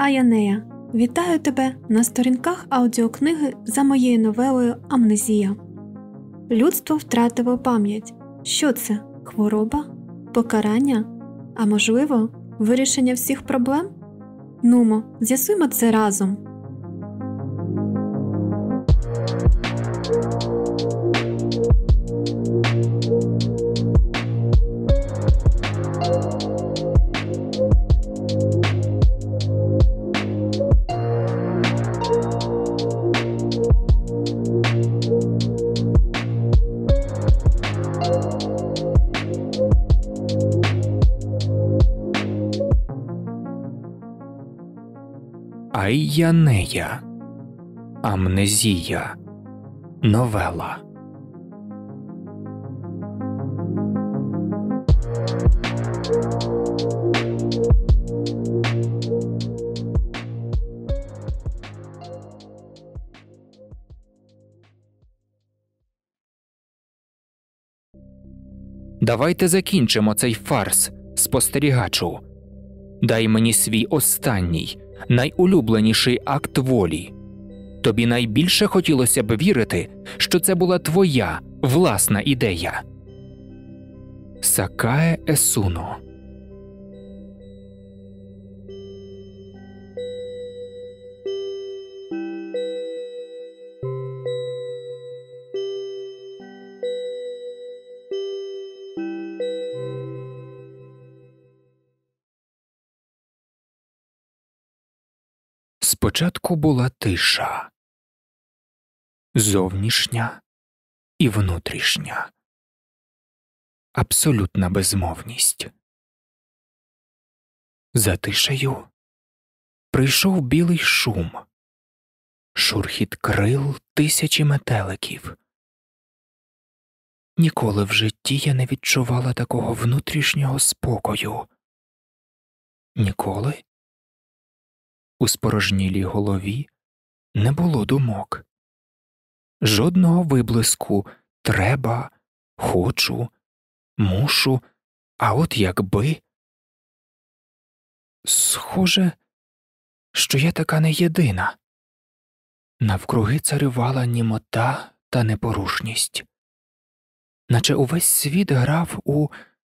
Аянея. Вітаю тебе на сторінках аудіокниги за моєю новелою Амнезія. Людство втратило пам'ять. Що це? Хвороба? Покарання? А можливо, вирішення всіх проблем? Нумо, з'ясуємо це разом. Айянея Амнезія Новела Давайте закінчимо цей фарс, спостерігачу. Дай мені свій останній, найулюбленіший акт волі. Тобі найбільше хотілося б вірити, що це була твоя власна ідея. Сакае Есуно Спочатку була тиша зовнішня і внутрішня, абсолютна безмовність. За тишею прийшов білий шум, шурхіт крил тисячі метеликів. Ніколи в житті я не відчувала такого внутрішнього спокою. Ніколи у спорожнілій голові не було думок, жодного виблиску треба, хочу, мушу, а от якби. Схоже, що я така не єдина. Навкруги царювала німота та непорушність, наче увесь світ грав у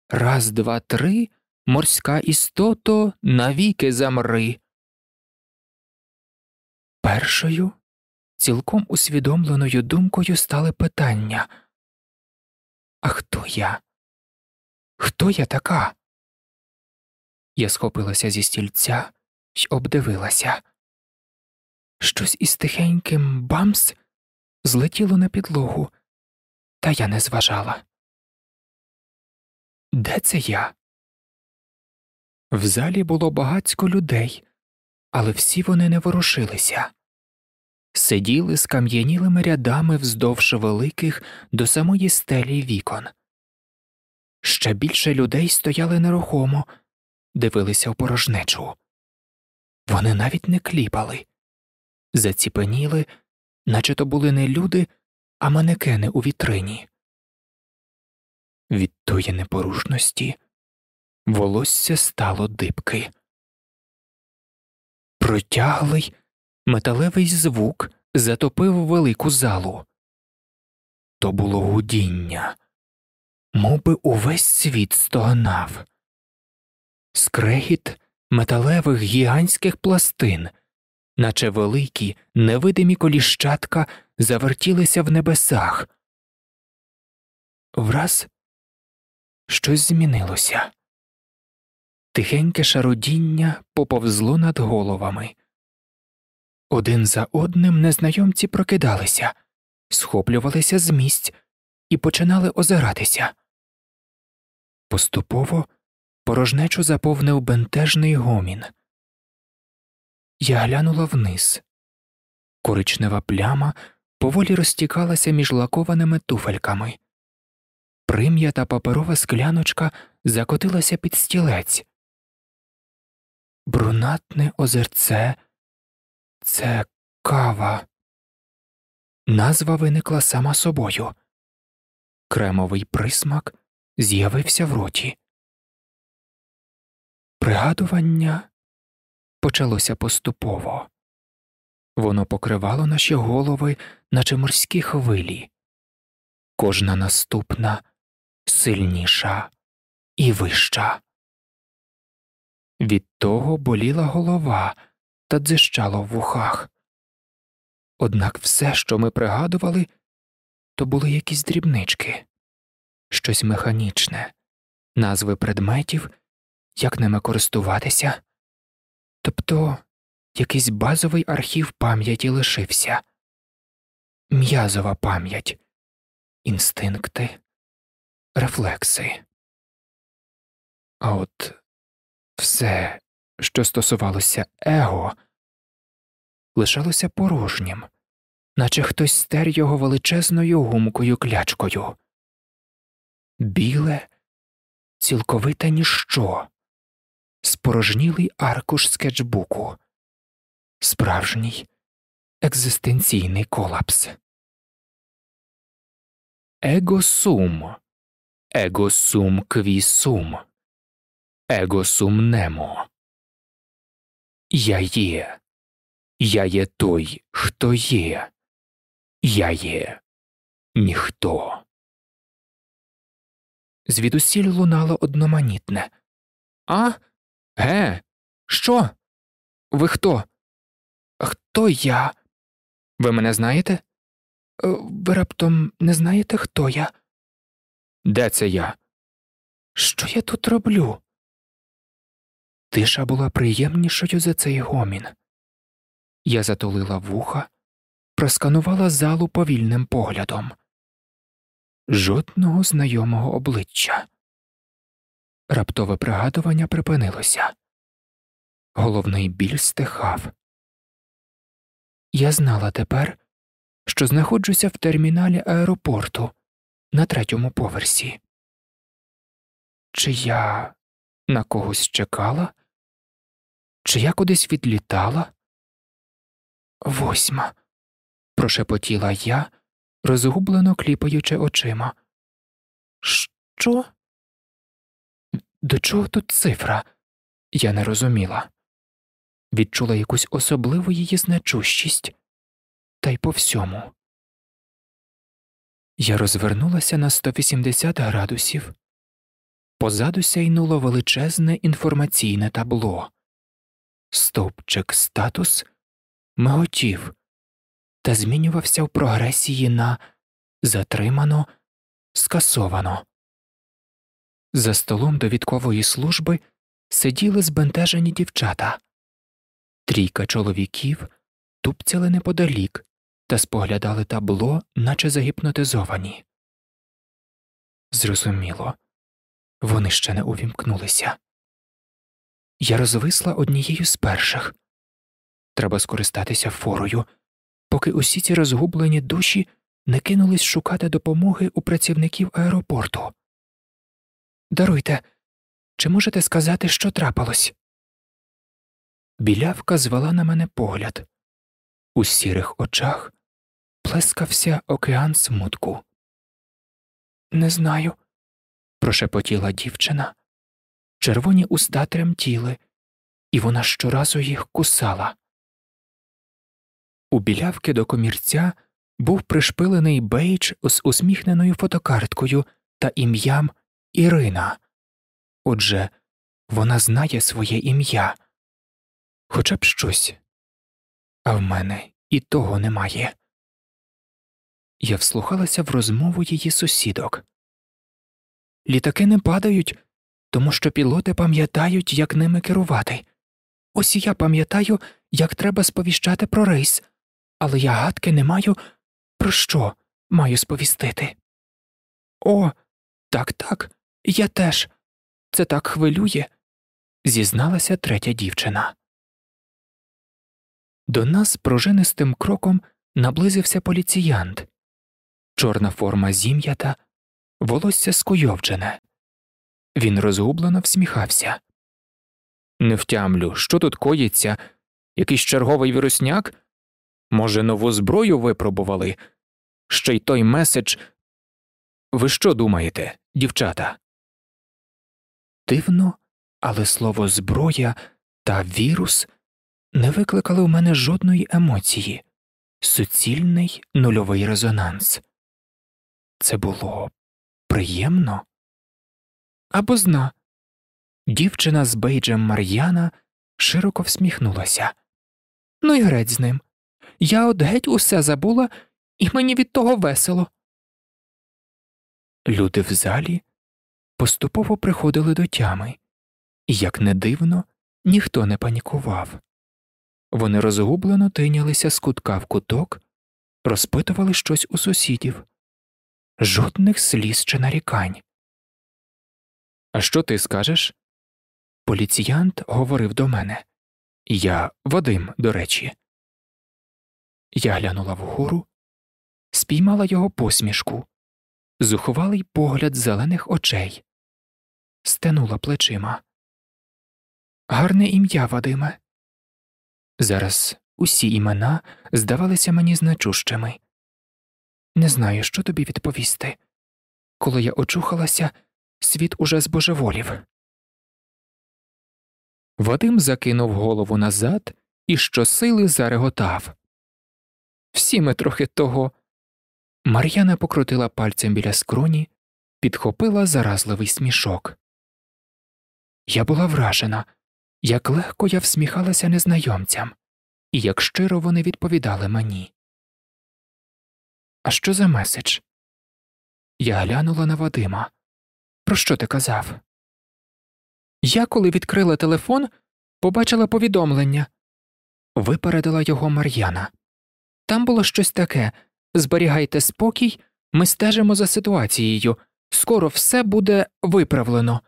раз, два, три морська істото навіки замри. Першою, цілком усвідомленою думкою стали питання А хто я? Хто я така? Я схопилася зі стільця й обдивилася. Щось із тихеньким бамс злетіло на підлогу, та я не зважала. Де це я? В залі було багацько людей але всі вони не ворушилися, сиділи скам'янілими рядами вздовж великих до самої стелі вікон. Ще більше людей стояли нерухомо, дивилися в порожнечу. Вони навіть не кліпали, заціпеніли, наче то були не люди, а манекени у вітрині. Від тої непорушності волосся стало дибки. Протяглий металевий звук затопив велику залу. То було гудіння, мов би увесь світ стогнав, скрегіт металевих гігантських пластин, наче великі невидимі коліщатка завертілися в небесах. Враз щось змінилося. Тихеньке шародіння поповзло над головами. Один за одним незнайомці прокидалися, схоплювалися з місць і починали озиратися. Поступово порожнечу заповнив бентежний гомін. Я глянула вниз. Коричнева пляма поволі розтікалася між лакованими туфельками. Прим'ята паперова скляночка закотилася під стілець. Брунатне озерце це кава. Назва виникла сама собою. Кремовий присмак з'явився в роті. Пригадування почалося поступово. Воно покривало наші голови, наче морські хвилі, кожна наступна сильніша і вища. Від того боліла голова та дзищало в вухах. Однак все, що ми пригадували, то були якісь дрібнички, щось механічне, назви предметів, як ними користуватися, тобто якийсь базовий архів пам'яті лишився, м'язова пам'ять, інстинкти, рефлекси. А от все, що стосувалося его, лишалося порожнім, наче хтось стер його величезною гумкою клячкою. Біле, цілковите ніщо, спорожнілий аркуш скетчбуку, справжній екзистенційний колапс. Его сум, его сум кві сум, его сум немо. Я є, я є той, хто є, я є ніхто. Звідусіль лунало одноманітне. А? Ге? Що? Ви хто? Хто я? Ви мене знаєте? Е, Ви раптом не знаєте, хто я? Де це я? Що я тут роблю? Тиша була приємнішою за цей гомін. Я затулила вуха, просканувала залу повільним поглядом. Жодного знайомого обличчя. Раптове пригадування припинилося. Головний біль стихав. Я знала тепер, що знаходжуся в терміналі аеропорту на третьому поверсі. Чи я на когось чекала? Чи я кудись відлітала? Восьма. прошепотіла я, розгублено кліпаючи очима. Що? До чого тут цифра? Я не розуміла. Відчула якусь особливу її значущість, та й по всьому. Я розвернулася на 180 градусів. Позаду сяйнуло величезне інформаційне табло. Стовпчик статус миготів та змінювався в прогресії на затримано, скасовано. За столом довідкової служби сиділи збентежені дівчата. Трійка чоловіків тупцяли неподалік та споглядали табло, наче загіпнотизовані. Зрозуміло, вони ще не увімкнулися. Я розвисла однією з перших. Треба скористатися форою, поки усі ці розгублені душі не кинулись шукати допомоги у працівників аеропорту. Даруйте, чи можете сказати, що трапилось? Білявка звела на мене погляд. У сірих очах плескався океан смутку. Не знаю, прошепотіла дівчина. Червоні уста тремтіли, і вона щоразу їх кусала. У білявки до комірця був пришпилений бейдж з усміхненою фотокарткою та ім'ям Ірина. Отже, вона знає своє ім'я, хоча б щось, а в мене і того немає. Я вслухалася в розмову її сусідок. Літаки не падають, тому що пілоти пам'ятають, як ними керувати. Ось я пам'ятаю, як треба сповіщати про рейс, але я гадки не маю, про що маю сповістити. О, так, так, я теж. Це так хвилює, зізналася третя дівчина. До нас пружинистим кроком наблизився поліціянт, чорна форма зім'ята, волосся скуйовджене. Він розгублено всміхався. Не втямлю, що тут коїться? Якийсь черговий вірусняк? Може, нову зброю випробували? Ще й той меседж. Ви що думаєте, дівчата? Дивно, але слово зброя та вірус не викликали у мене жодної емоції, суцільний нульовий резонанс. Це було приємно або зна. Дівчина з бейджем Мар'яна широко всміхнулася. Ну і греть з ним. Я от геть усе забула, і мені від того весело. Люди в залі поступово приходили до тями, і, як не дивно, ніхто не панікував. Вони розгублено тинялися з кутка в куток, розпитували щось у сусідів, жодних сліз чи нарікань. А що ти скажеш? Поліціянт говорив до мене. Я Вадим, до речі. Я глянула вгору, спіймала його посмішку, зухвалий погляд зелених очей, стенула плечима. Гарне ім'я, Вадиме. Зараз усі імена здавалися мені значущими. Не знаю, що тобі відповісти. Коли я очухалася, світ уже збожеволів. Вадим закинув голову назад і щосили зареготав. Всі ми трохи того. Мар'яна покрутила пальцем біля скроні, підхопила заразливий смішок. Я була вражена, як легко я всміхалася незнайомцям, і як щиро вони відповідали мені. А що за меседж? Я глянула на Вадима. Про що ти казав? Я, коли відкрила телефон, побачила повідомлення. Випередила його Мар'яна. Там було щось таке зберігайте спокій, ми стежимо за ситуацією, скоро все буде виправлено.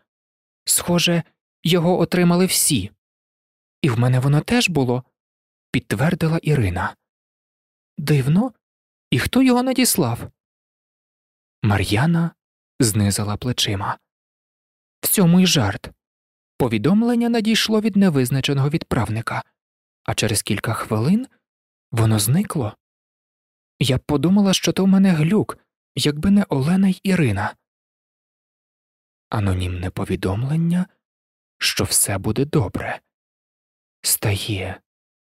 Схоже, його отримали всі. І в мене воно теж було, підтвердила Ірина. Дивно, і хто його надіслав? Мар'яна знизила плечима. В цьому й жарт. Повідомлення надійшло від невизначеного відправника, а через кілька хвилин воно зникло. Я б подумала, що то в мене глюк, якби не Олена й Ірина. Анонімне повідомлення, що все буде добре, стає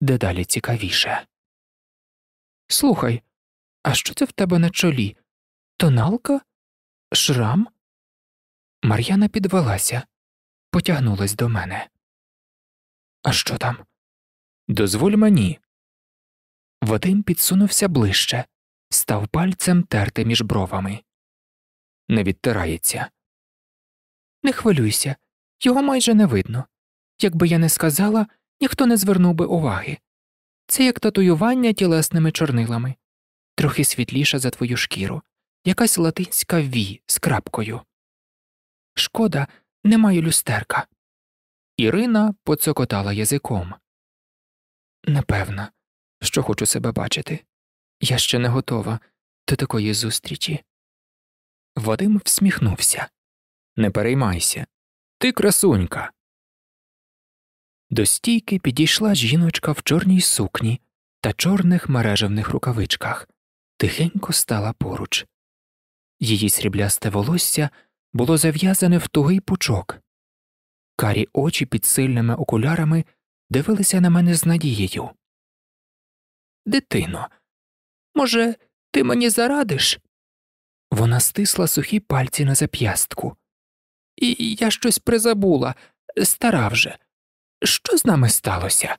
дедалі цікавіше. Слухай, а що це в тебе на чолі? Тоналка? Шрам? Мар'яна підвелася, потягнулась до мене. А що там? Дозволь мені. Вадим підсунувся ближче, став пальцем терти між бровами. Не відтирається. Не хвилюйся, його майже не видно. Якби я не сказала, ніхто не звернув би уваги. Це як татуювання тілесними чорнилами, трохи світліша за твою шкіру, якась латинська ві з крапкою. Шкода, не маю люстерка. Ірина поцокотала язиком. Напевно, що хочу себе бачити. Я ще не готова до такої зустрічі. Вадим всміхнувся. Не переймайся. Ти красунька. До стійки підійшла жіночка в чорній сукні та чорних мережевних рукавичках, тихенько стала поруч. Її сріблясте волосся було зав'язане в тугий пучок. Карі очі під сильними окулярами дивилися на мене з надією. Дитино, може, ти мені зарадиш? Вона стисла сухі пальці на зап'ястку. І я щось призабула, стара вже. Що з нами сталося?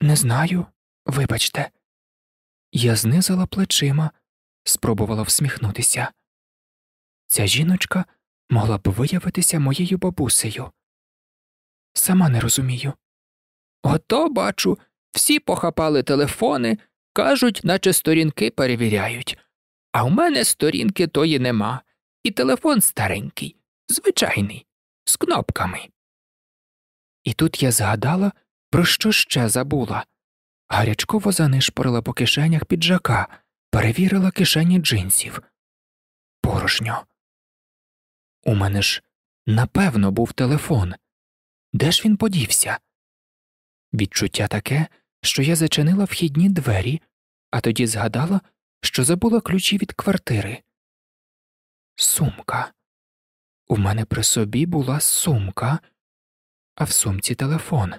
Не знаю, вибачте. Я знизила плечима, спробувала всміхнутися. Ця жіночка могла б виявитися моєю бабусею. Сама не розумію. Ото, бачу, всі похапали телефони, кажуть, наче сторінки перевіряють. А у мене сторінки тої нема, і телефон старенький, звичайний, з кнопками. І тут я згадала, про що ще забула. Гарячково занишпорила по кишенях піджака, перевірила кишені джинсів. Порожньо. У мене ж напевно був телефон. Де ж він подівся? Відчуття таке, що я зачинила вхідні двері, а тоді згадала, що забула ключі від квартири. Сумка. У мене при собі була сумка, а в сумці телефон.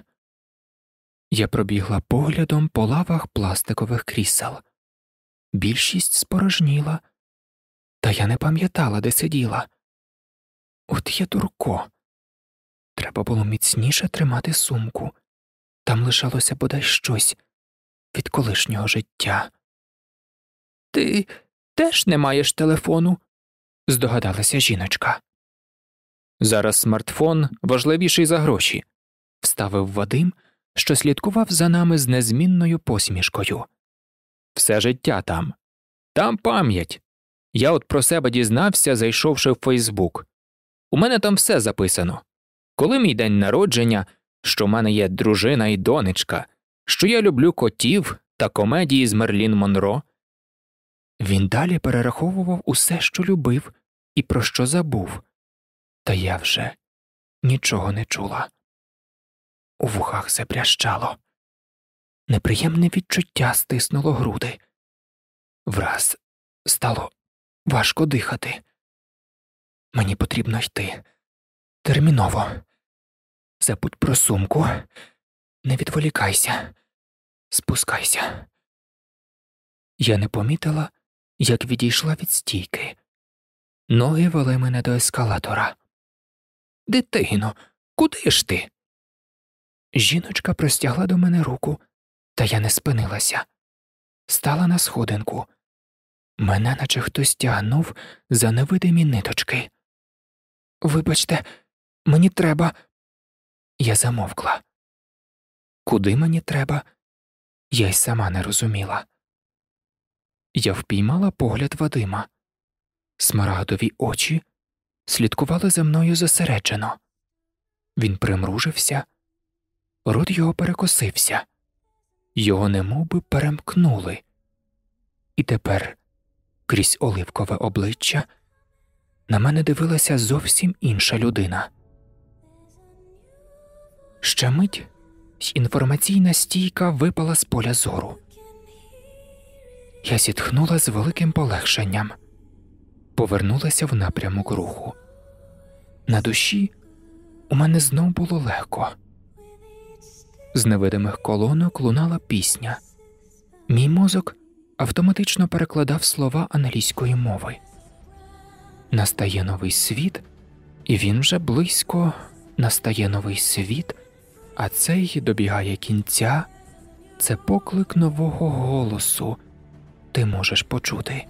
Я пробігла поглядом по лавах пластикових крісел. Більшість спорожніла, та я не пам'ятала, де сиділа. От я дурко. Треба було міцніше тримати сумку. Там лишалося бодай щось від колишнього життя. Ти теж не маєш телефону? здогадалася жіночка. Зараз смартфон важливіший за гроші, вставив Вадим, що слідкував за нами з незмінною посмішкою. Все життя там, там пам'ять. Я от про себе дізнався, зайшовши в Фейсбук. У мене там все записано. Коли мій день народження, що в мене є дружина і донечка, що я люблю котів та комедії з Мерлін Монро. Він далі перераховував усе, що любив і про що забув, та я вже нічого не чула. У вухах забрящало. Неприємне відчуття стиснуло груди. Враз стало важко дихати. Мені потрібно йти. Терміново. Забудь про сумку, не відволікайся, спускайся. Я не помітила, як відійшла від стійки. Ноги вели мене до ескалатора. Дитино, куди ж ти? Жіночка простягла до мене руку, та я не спинилася. Стала на сходинку. Мене наче хтось тягнув за невидимі ниточки. Вибачте, мені треба. Я замовкла. Куди мені треба? Я й сама не розуміла. Я впіймала погляд Вадима. Смарагдові очі слідкували за мною зосереджено. Він примружився, рот його перекосився, його немовби перемкнули, і тепер, крізь оливкове обличчя, на мене дивилася зовсім інша людина. Ще мить інформаційна стійка випала з поля зору. Я зітхнула з великим полегшенням, повернулася в напрямок руху. На душі у мене знов було легко. З невидимих колонок лунала пісня. Мій мозок автоматично перекладав слова англійської мови. Настає новий світ, і він вже близько настає новий світ, а цей добігає кінця. Це поклик нового голосу. Ти можеш почути.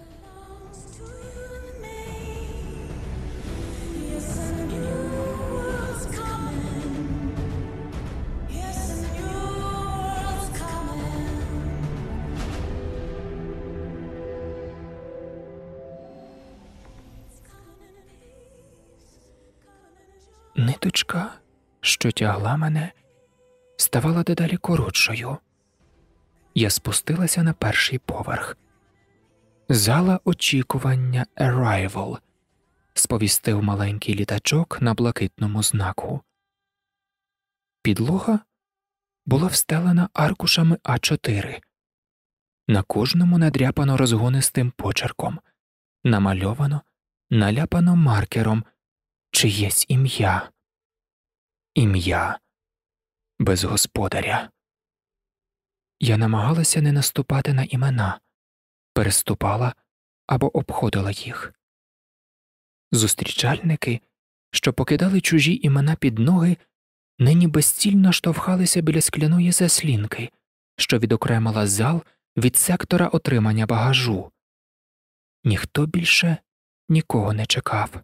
Ниточка, що тягла мене, ставала дедалі коротшою. Я спустилася на перший поверх. Зала очікування Arrival сповістив маленький літачок на блакитному знаку. Підлога була встелена аркушами А4. На кожному надряпано розгонистим почерком, намальовано, наляпано маркером чиєсь ім'я, ім'я без господаря. Я намагалася не наступати на імена, переступала або обходила їх. Зустрічальники, що покидали чужі імена під ноги, нині безцільно штовхалися біля скляної заслінки, що відокремила зал від сектора отримання багажу. Ніхто більше нікого не чекав.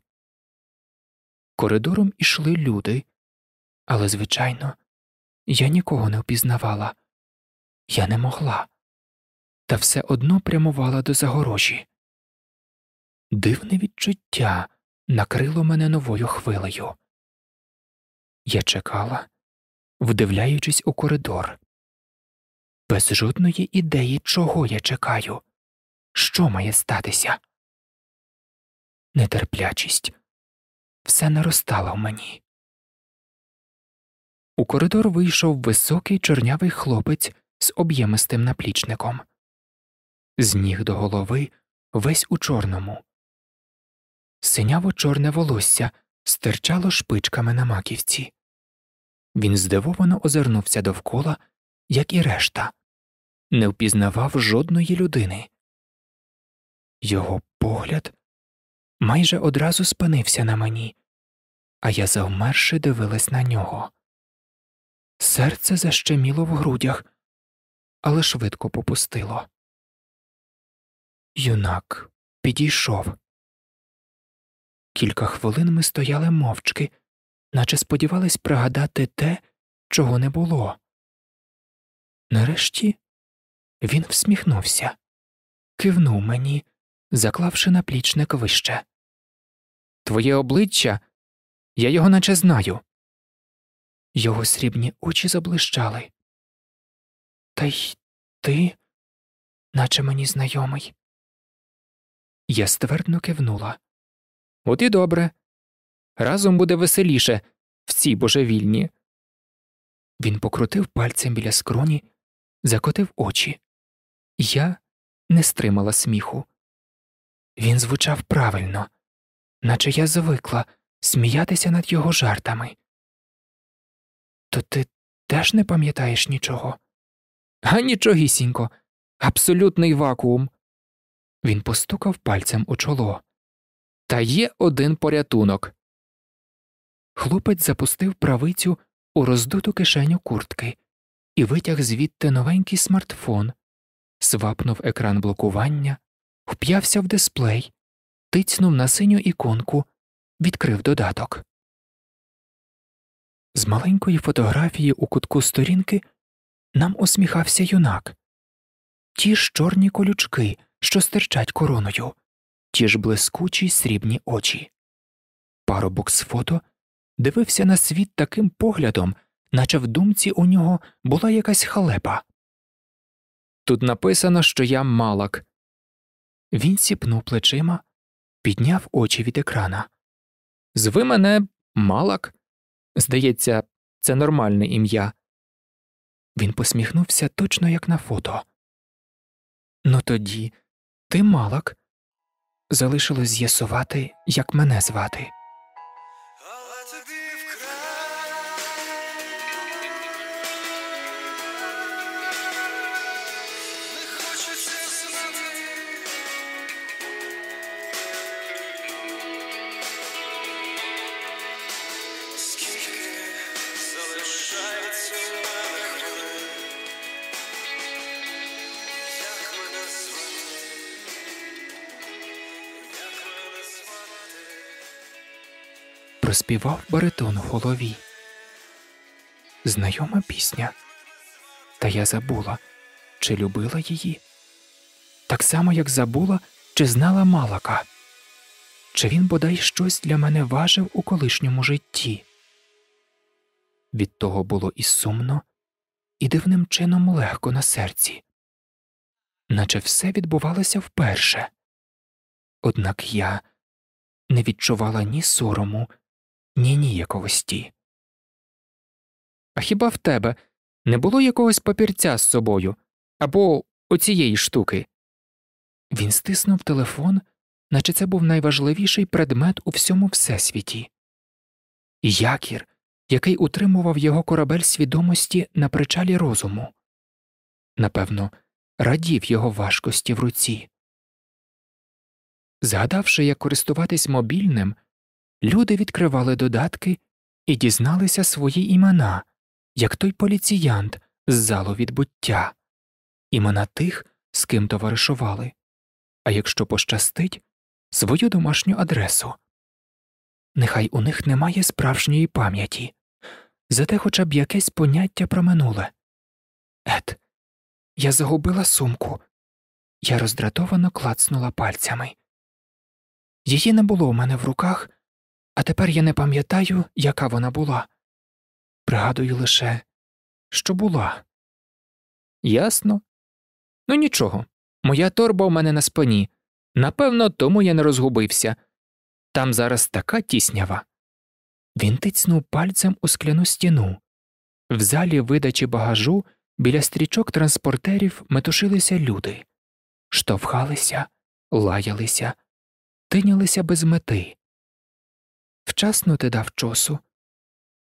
Коридором ішли люди, але, звичайно, я нікого не впізнавала. Я не могла, та все одно прямувала до загорожі. Дивне відчуття накрило мене новою хвилею. Я чекала, вдивляючись у коридор, без жодної ідеї, чого я чекаю, що має статися. Нетерплячість все наростала в мені. У коридор вийшов високий чорнявий хлопець з об'ємистим наплічником, з ніг до голови весь у чорному. Синяво чорне волосся стирчало шпичками на маківці. Він здивовано озирнувся довкола як і решта, не впізнавав жодної людини. Його погляд майже одразу спинився на мені, а я завмерши дивилась на нього. Серце защеміло в грудях, але швидко попустило. Юнак підійшов. Кілька хвилин ми стояли мовчки, наче сподівались пригадати те, чого не було. Нарешті він всміхнувся, кивнув мені, заклавши наплічник вище. Твоє обличчя, я його наче знаю. Його срібні очі заблищали. Та й ти, наче мені знайомий. Я ствердно кивнула. От і добре. Разом буде веселіше в цій божевільні. Він покрутив пальцем біля скроні, закотив очі. Я не стримала сміху. Він звучав правильно, наче я звикла сміятися над його жартами. То ти теж не пам'ятаєш нічого? А нічогісінько, абсолютний вакуум. Він постукав пальцем у чоло. Та є один порятунок. Хлопець запустив правицю у роздуту кишеню куртки і витяг звідти новенький смартфон, свапнув екран блокування, вп'явся в дисплей, тицьнув на синю іконку, відкрив додаток. З маленької фотографії у кутку сторінки нам усміхався юнак. Ті ж чорні колючки, що стирчать короною, ті ж блискучі срібні очі. Парубок з фото дивився на світ таким поглядом, наче в думці у нього була якась халепа. Тут написано, що я малак. Він сіпнув плечима, підняв очі від екрана. Зви мене малак. Здається, це нормальне ім'я. Він посміхнувся точно як на фото. Ну тоді ти малак. Залишилось з'ясувати, як мене звати. Проспівав баритон в голові. Знайома пісня. Та я забула, чи любила її. Так само, як забула, чи знала Малака, чи він бодай щось для мене важив у колишньому житті. Від того було і сумно, і дивним чином легко на серці, наче все відбувалося вперше. Однак я не відчувала ні сорому, ні ніяковості. А хіба в тебе не було якогось папірця з собою або оцієї штуки? Він стиснув телефон, наче це був найважливіший предмет у всьому всесвіті. Якір, який утримував його корабель свідомості на причалі розуму. Напевно, радів його важкості в руці. Згадавши, як користуватись мобільним, люди відкривали додатки і дізналися свої імена, як той поліціянт з залу відбуття, імена тих, з ким товаришували, а якщо пощастить, свою домашню адресу. Нехай у них немає справжньої пам'яті, зате хоча б якесь поняття про минуле. Ет, я загубила сумку. Я роздратовано клацнула пальцями. Її не було у мене в руках, а тепер я не пам'ятаю, яка вона була. Пригадую лише, що була. Ясно. Ну нічого. Моя торба у мене на спині. Напевно, тому я не розгубився. Там зараз така тіснява. Він тицнув пальцем у скляну стіну. В залі видачі багажу біля стрічок транспортерів метушилися люди, штовхалися, лаялися, тинялися без мети. Вчасно ти дав чосу.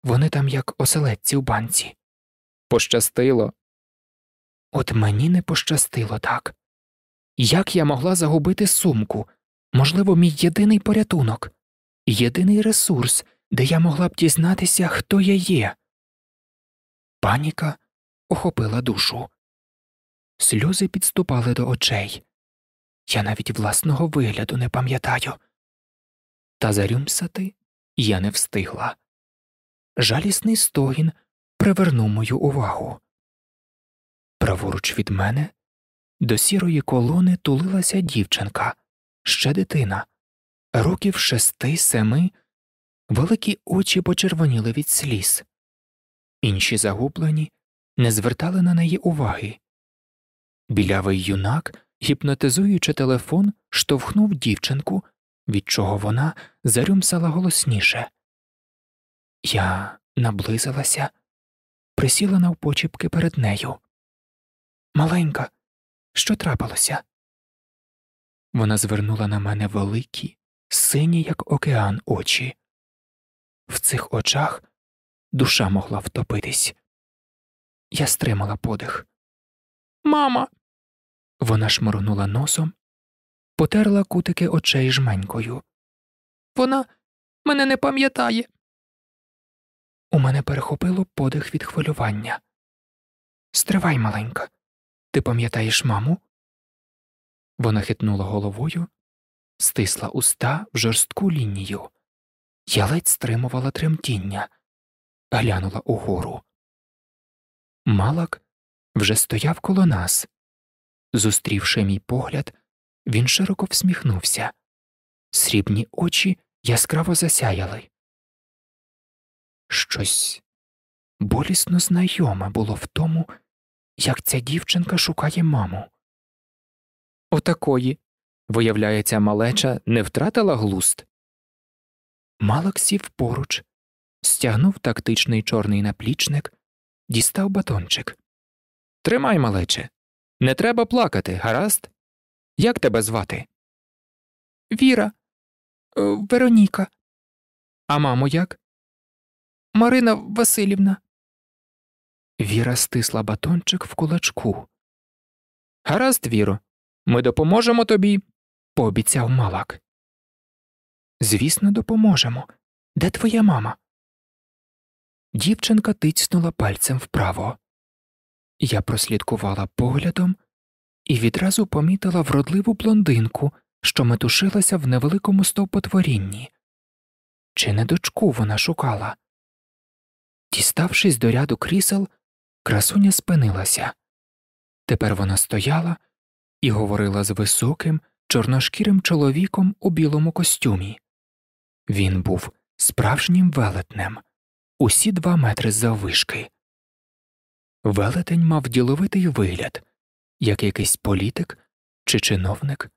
Вони там як оселедці в банці. Пощастило. От мені не пощастило так. Як я могла загубити сумку, можливо, мій єдиний порятунок, єдиний ресурс, де я могла б дізнатися, хто я є. Паніка охопила душу. Сльози підступали до очей. Я навіть власного вигляду не пам'ятаю. Та зарюмсати я не встигла. Жалісний стогін привернув мою увагу. Праворуч від мене до сірої колони тулилася дівчинка, ще дитина, років шести семи, великі очі почервоніли від сліз. Інші загублені не звертали на неї уваги. Білявий юнак, гіпнотизуючи телефон, штовхнув дівчинку, від чого вона зарюмсала голосніше. Я наблизилася, присіла навпочіпки перед нею. Маленька, що трапилося? Вона звернула на мене великі, сині, як океан, очі. В цих очах душа могла втопитись. Я стримала подих. Мама. Вона шморгнула носом, потерла кутики очей жменькою. Вона мене не пам'ятає. У мене перехопило подих від хвилювання. Стривай, маленька. Ти пам'ятаєш маму? Вона хитнула головою, стисла уста в жорстку лінію. Я ледь стримувала тремтіння, глянула угору. Малак вже стояв коло нас. Зустрівши мій погляд, він широко всміхнувся. Срібні очі яскраво засяяли. Щось болісно знайоме було в тому, як ця дівчинка шукає маму. Отакої, виявляється, малеча не втратила глуст. Малак сів поруч, стягнув тактичний чорний наплічник, дістав батончик. Тримай, малече. Не треба плакати, гаразд? Як тебе звати? Віра. Е, Вероніка. А маму як? Марина Васильівна. Віра стисла батончик в кулачку. Гаразд, Віро, ми допоможемо тобі, пообіцяв малак. Звісно, допоможемо. Де твоя мама? Дівчинка тицьнула пальцем вправо. Я прослідкувала поглядом і відразу помітила вродливу блондинку, що метушилася в невеликому стовпотворінні. Чи не дочку вона шукала? Діставшись до ряду крісел, красуня спинилася. Тепер вона стояла і говорила з високим, чорношкірим чоловіком у білому костюмі. Він був справжнім велетнем, усі два метри заввишки. Велетень мав діловитий вигляд, як якийсь політик чи чиновник.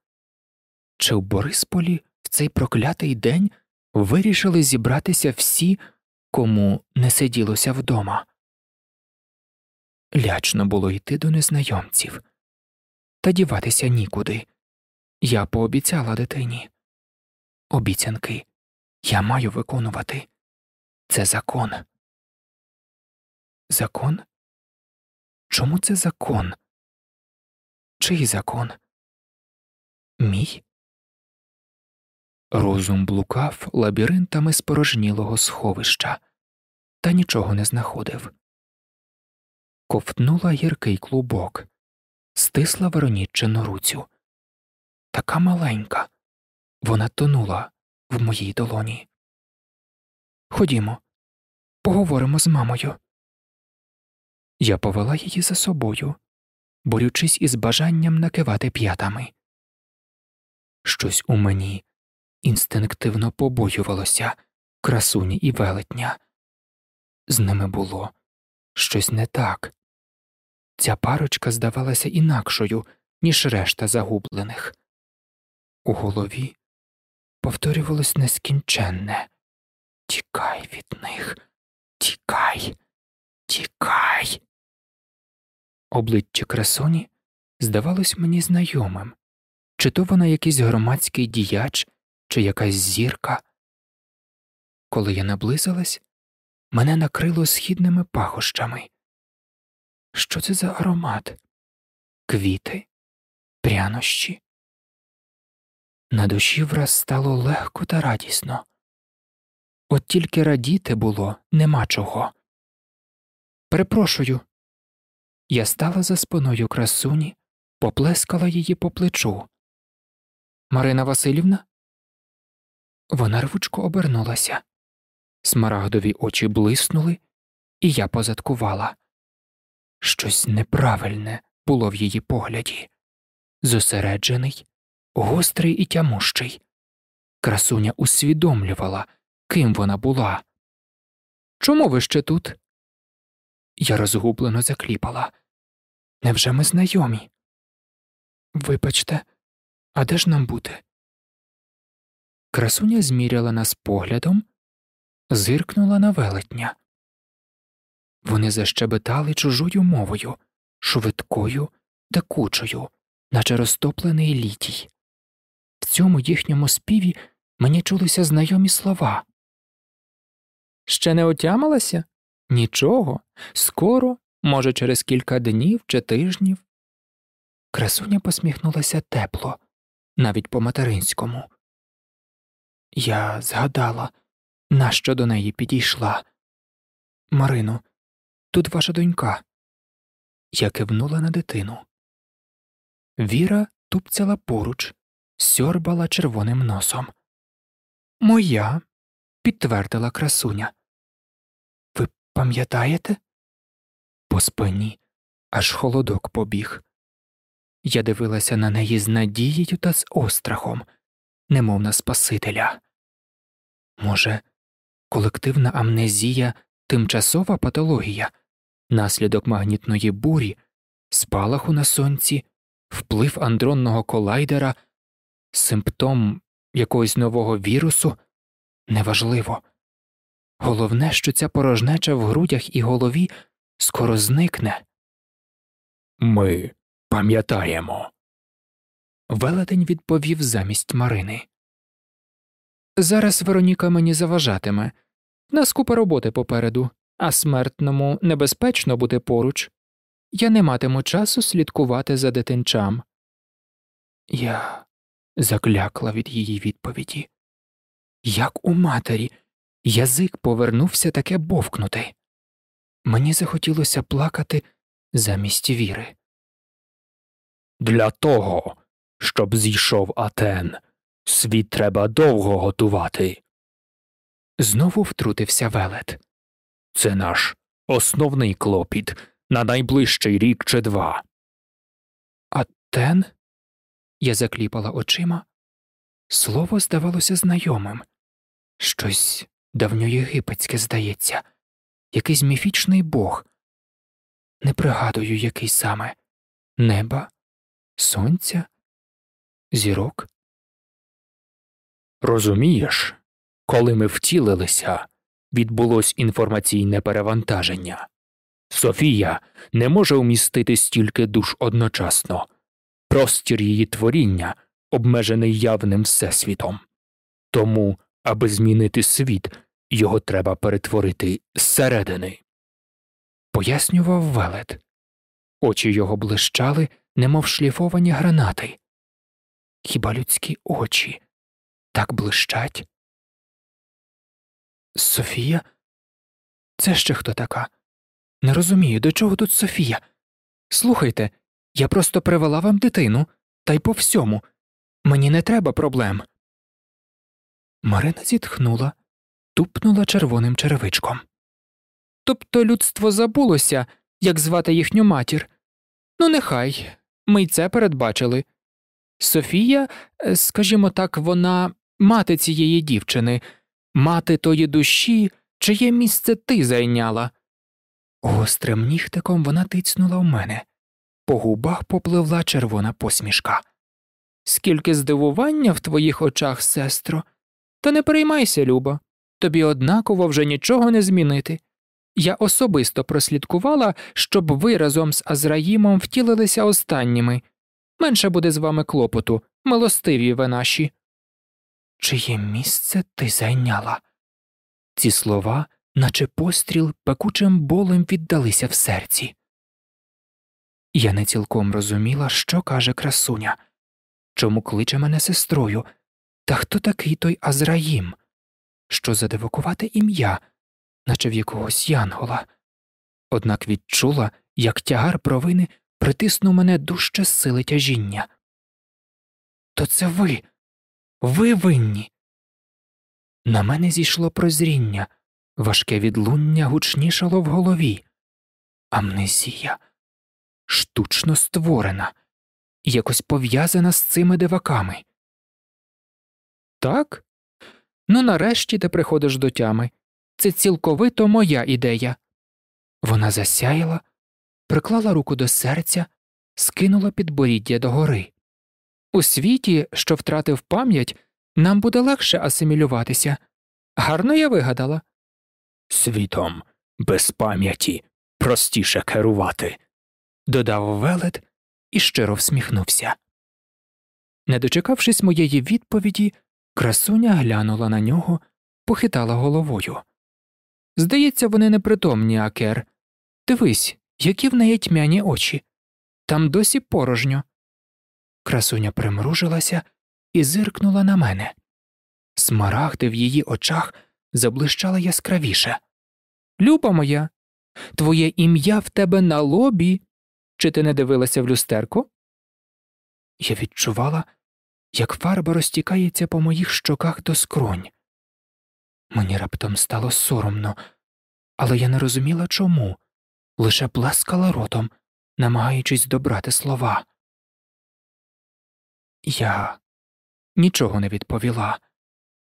Чи в Борисполі в цей проклятий день вирішили зібратися всі, кому не сиділося вдома? Лячно було йти до незнайомців, та діватися нікуди. Я пообіцяла дитині. Обіцянки я маю виконувати. Це закон. Закон? Чому це закон? Чий закон? Мій? Розум блукав лабіринтами спорожнілого сховища, та нічого не знаходив. Ковтнула гіркий клубок, стисла Вероніччину руцю. Така маленька. Вона тонула в моїй долоні. Ходімо, поговоримо з мамою. Я повела її за собою, борючись із бажанням накивати п'ятами. Щось у мені інстинктивно побоювалося красуні і велетня. З ними було щось не так. Ця парочка здавалася інакшою, ніж решта загублених. У голові повторювалось нескінченне Тікай від них, тікай, тікай. Обличчя красуні здавалось мені знайомим, чи то вона якийсь громадський діяч, чи якась зірка. Коли я наблизилась, мене накрило східними пахощами. Що це за аромат? квіти, прянощі. На душі враз стало легко та радісно. От тільки радіти було нема чого. Перепрошую. Я стала за спиною красуні, поплескала її по плечу. Марина Васильівна? Вона рвучко обернулася. Смарагдові очі блиснули, і я позадкувала. Щось неправильне було в її погляді зосереджений, гострий і тямущий. Красуня усвідомлювала, ким вона була. Чому ви ще тут? Я розгублено закліпала. Невже ми знайомі? Вибачте, а де ж нам бути? Красуня зміряла нас поглядом, зиркнула на велетня. Вони защебетали чужою мовою, швидкою та кучою, наче розтоплений літій. В цьому їхньому співі мені чулися знайомі слова. Ще не отямилася? Нічого. Скоро, може, через кілька днів чи тижнів. Красуня посміхнулася тепло, навіть по материнському. Я згадала, нащо до неї підійшла. Марино, тут ваша донька. Я кивнула на дитину. Віра тупцяла поруч, сьорбала червоним носом. Моя, підтвердила красуня. Ви пам'ятаєте? Спині аж холодок побіг. Я дивилася на неї з надією та з острахом, немов на Спасителя. Може, колективна амнезія тимчасова патологія, наслідок магнітної бурі, спалаху на сонці, вплив андронного колайдера, симптом якогось нового вірусу неважливо. Головне, що ця порожнеча в грудях і голові скоро зникне. Ми пам'ятаємо. Велетень відповів замість Марини. Зараз Вероніка мені заважатиме. Нас купа роботи попереду, а смертному небезпечно бути поруч. Я не матиму часу слідкувати за дитинчам. Я заклякла від її відповіді. Як у матері, язик повернувся таке бовкнути. Мені захотілося плакати замість віри. Для того, щоб зійшов Атен, світ треба довго готувати. Знову втрутився велет. Це наш основний клопіт на найближчий рік чи два. Атен? Я закліпала очима. Слово здавалося знайомим. Щось давньоєгипетське здається, якийсь міфічний бог. Не пригадую, який саме неба, сонця, зірок. Розумієш, коли ми втілилися, відбулось інформаційне перевантаження. Софія не може вмістити стільки душ одночасно, простір її творіння обмежений явним всесвітом. Тому, аби змінити світ, його треба перетворити зсередини. Пояснював велет. Очі його блищали, немов шліфовані гранати. Хіба людські очі так блищать? Софія? Це ще хто така? Не розумію, до чого тут Софія. Слухайте, я просто привела вам дитину, та й по всьому. Мені не треба проблем. Марина зітхнула, тупнула червоним черевичком. Тобто людство забулося, як звати їхню матір. Ну, нехай, ми й це передбачили. Софія, е, скажімо так, вона мати цієї дівчини, мати тої душі, чиє місце ти зайняла. Гострим нігтиком вона тицнула в мене. По губах попливла червона посмішка. Скільки здивування в твоїх очах, сестро. Та не переймайся, Люба, тобі однаково вже нічого не змінити. Я особисто прослідкувала, щоб ви разом з Азраїмом втілилися останніми. Менше буде з вами клопоту, милостиві ви наші. Чиє місце ти зайняла? Ці слова, наче постріл, пекучим болем віддалися в серці. Я не цілком розуміла, що каже красуня, чому кличе мене сестрою, та хто такий той Азраїм, що задивокувате ім'я, наче в якогось янгола. Однак відчула, як тягар провини притиснув мене дужче з сили тяжіння. То це ви, ви винні. На мене зійшло прозріння, важке відлуння гучнішало в голові. Амнезія штучно створена, якось пов'язана з цими диваками. Так? Ну нарешті ти приходиш до тями. Це цілковито моя ідея. Вона засяяла, приклала руку до серця, скинула підборіддя догори. У світі, що втратив пам'ять, нам буде легше асимілюватися. Гарно я вигадала. Світом без пам'яті простіше керувати, додав велет і щиро всміхнувся. Не дочекавшись моєї відповіді, красуня глянула на нього, похитала головою. Здається, вони непритомні, Акер. Дивись, які в неї тьмяні очі. Там досі порожньо. Красуня примружилася і зиркнула на мене. Смарагди в її очах заблищали яскравіше. Люба моя, твоє ім'я в тебе на лобі. Чи ти не дивилася в люстерку? Я відчувала, як фарба розтікається по моїх щоках до скронь. Мені раптом стало соромно, але я не розуміла чому, лише плескала ротом, намагаючись добрати слова. Я нічого не відповіла,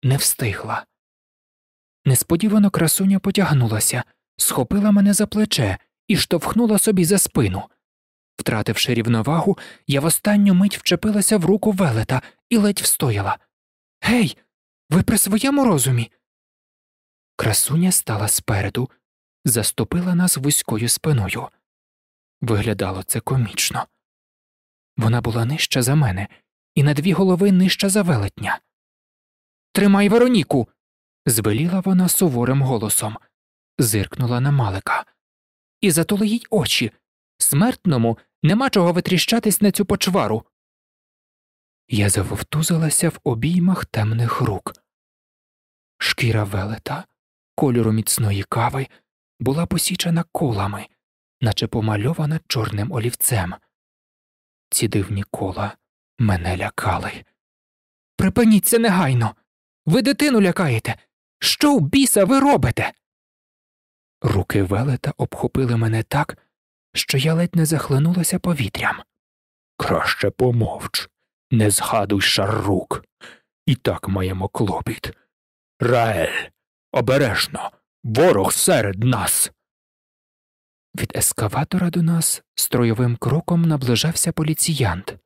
не встигла. Несподівано красуня потягнулася, схопила мене за плече і штовхнула собі за спину. Втративши рівновагу, я в останню мить вчепилася в руку велета і ледь встояла. Гей, ви при своєму розумі? Красуня стала спереду, заступила нас вузькою спиною. Виглядало це комічно. Вона була нижча за мене і на дві голови нижча за велетня. Тримай Вероніку. звеліла вона суворим голосом, зиркнула на Малика. І затули їй очі. Смертному нема чого витріщатись на цю почвару. Я завовтузилася в обіймах темних рук. Шкіра велета, кольору міцної кави, була посічена колами, наче помальована чорним олівцем. Ці дивні кола мене лякали. Припиніться негайно. Ви дитину лякаєте. Що в біса ви робите? Руки велета обхопили мене так, що я ледь не захлинулася повітрям. Краще помовч, не згадуй шар рук. І так маємо клопіт. Раель, обережно, ворог серед нас. Від ескаватора до нас строєвим кроком наближався поліціянт.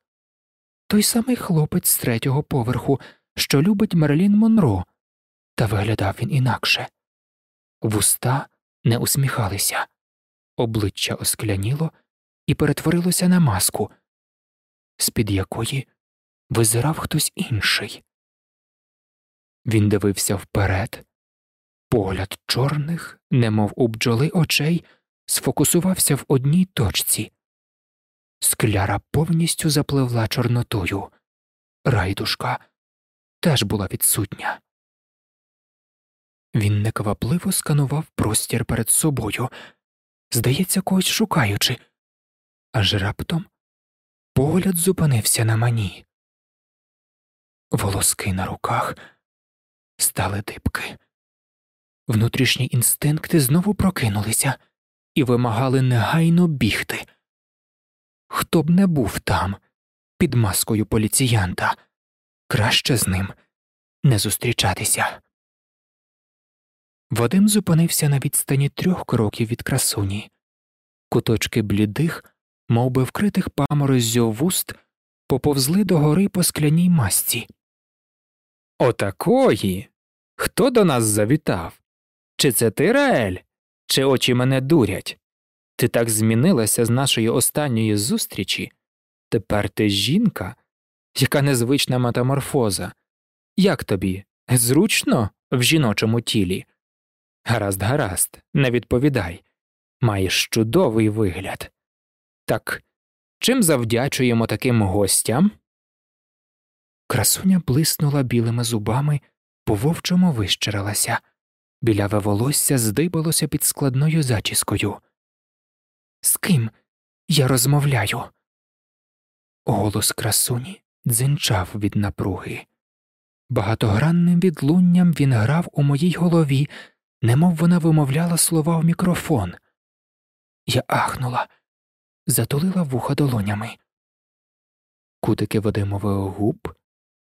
Той самий хлопець з третього поверху, що любить Мерлін Монро, та виглядав він інакше. Вуста не усміхалися, обличчя оскляніло і перетворилося на маску, з під якої визирав хтось інший. Він дивився вперед, погляд чорних, немов у бджоли очей, сфокусувався в одній точці. Скляра повністю запливла чорнотою. Райдушка теж була відсутня. Він неквапливо сканував простір перед собою, здається, когось шукаючи, аж раптом погляд зупинився на мені. Волоски на руках стали дибки. Внутрішні інстинкти знову прокинулися і вимагали негайно бігти. Хто б не був там, під маскою поліціянта, краще з ним не зустрічатися. Вадим зупинився на відстані трьох кроків від красуні. Куточки блідих, мов би вкритих памороззю вуст, поповзли до гори по скляній масці. Отакої. Хто до нас завітав? Чи це ти, Раель? Чи очі мене дурять? Ти так змінилася з нашої останньої зустрічі. Тепер ти жінка? Яка незвична метаморфоза. Як тобі? Зручно в жіночому тілі? Гаразд, гаразд, не відповідай. Маєш чудовий вигляд. Так Чим завдячуємо таким гостям? Красуня блиснула білими зубами, по вовчому вищирилася. Біляве волосся здибалося під складною зачіскою. З ким я розмовляю? Голос красуні дзинчав від напруги. Багатогранним відлунням він грав у моїй голові, немов вона вимовляла слова в мікрофон. Я ахнула, затулила вуха долонями. Кутики Вадимових губ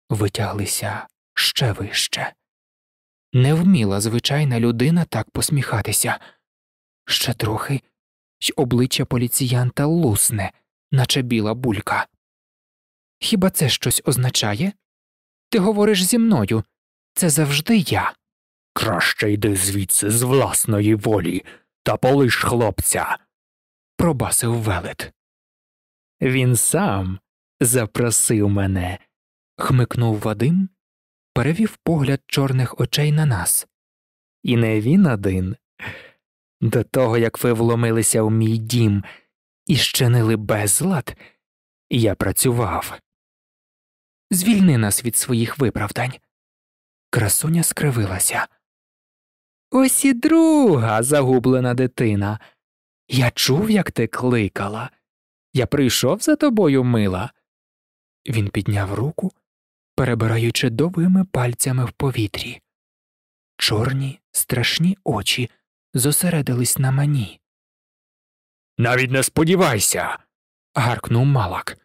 витяглися ще вище. Не вміла звичайна людина так посміхатися. Ще трохи, й обличчя поліціянта лусне, наче біла булька. Хіба це щось означає? Ти говориш зі мною. Це завжди я. Краще йди звідси з власної волі та полиш хлопця. пробасив велет. Він сам запросив мене. Хмикнув Вадим, перевів погляд чорних очей на нас. І не він один. До того, як ви вломилися в мій дім і щинили безлад, я працював. Звільни нас від своїх виправдань. Красуня скривилася. Ось і друга загублена дитина. Я чув, як ти кликала. Я прийшов за тобою, мила. Він підняв руку, перебираючи довгими пальцями в повітрі. Чорні, страшні очі зосередились на мені. Навіть не сподівайся. гаркнув Малак.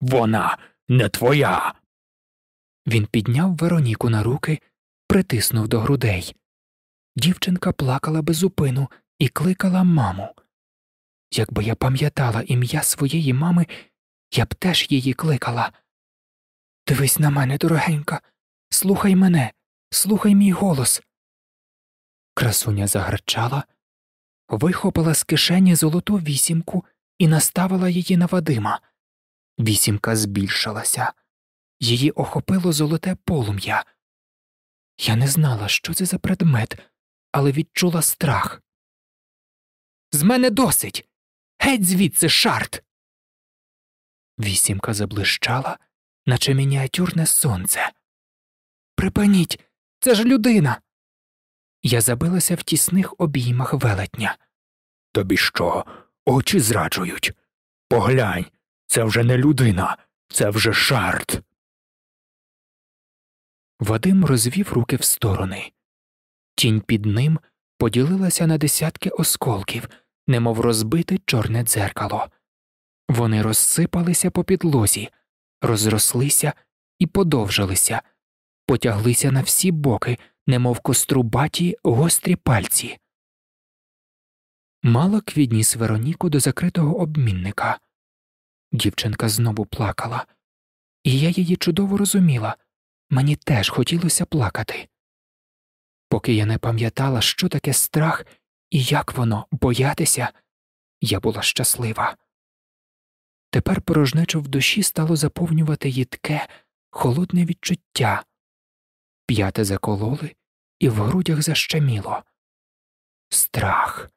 Вона не твоя. Він підняв Вероніку на руки, притиснув до грудей. Дівчинка плакала без зупину і кликала маму. Якби я пам'ятала ім'я своєї мами, я б теж її кликала. Дивись на мене, дорогенька, слухай мене, слухай мій голос. Красуня загарчала, вихопила з кишені золоту вісімку і наставила її на Вадима. Вісімка збільшилася, її охопило золоте полум'я. Я не знала, що це за предмет, але відчула страх. З мене досить. Геть звідси шарт. Вісімка заблищала, наче мініатюрне сонце. Припиніть, це ж людина. Я забилася в тісних обіймах велетня. Тобі що, очі зраджують? Поглянь, це вже не людина, це вже шарт. Вадим розвів руки в сторони. Тінь під ним поділилася на десятки осколків, немов розбите чорне дзеркало. Вони розсипалися по підлозі, розрослися і подовжилися, потяглися на всі боки, немов кострубаті гострі пальці. Малок відніс Вероніку до закритого обмінника. Дівчинка знову плакала, і я її чудово розуміла мені теж хотілося плакати. Поки я не пам'ятала, що таке страх і як воно боятися, я була щаслива. Тепер порожнечо в душі стало заповнювати їдке, холодне відчуття. П'яте закололи, і в грудях защеміло. Страх.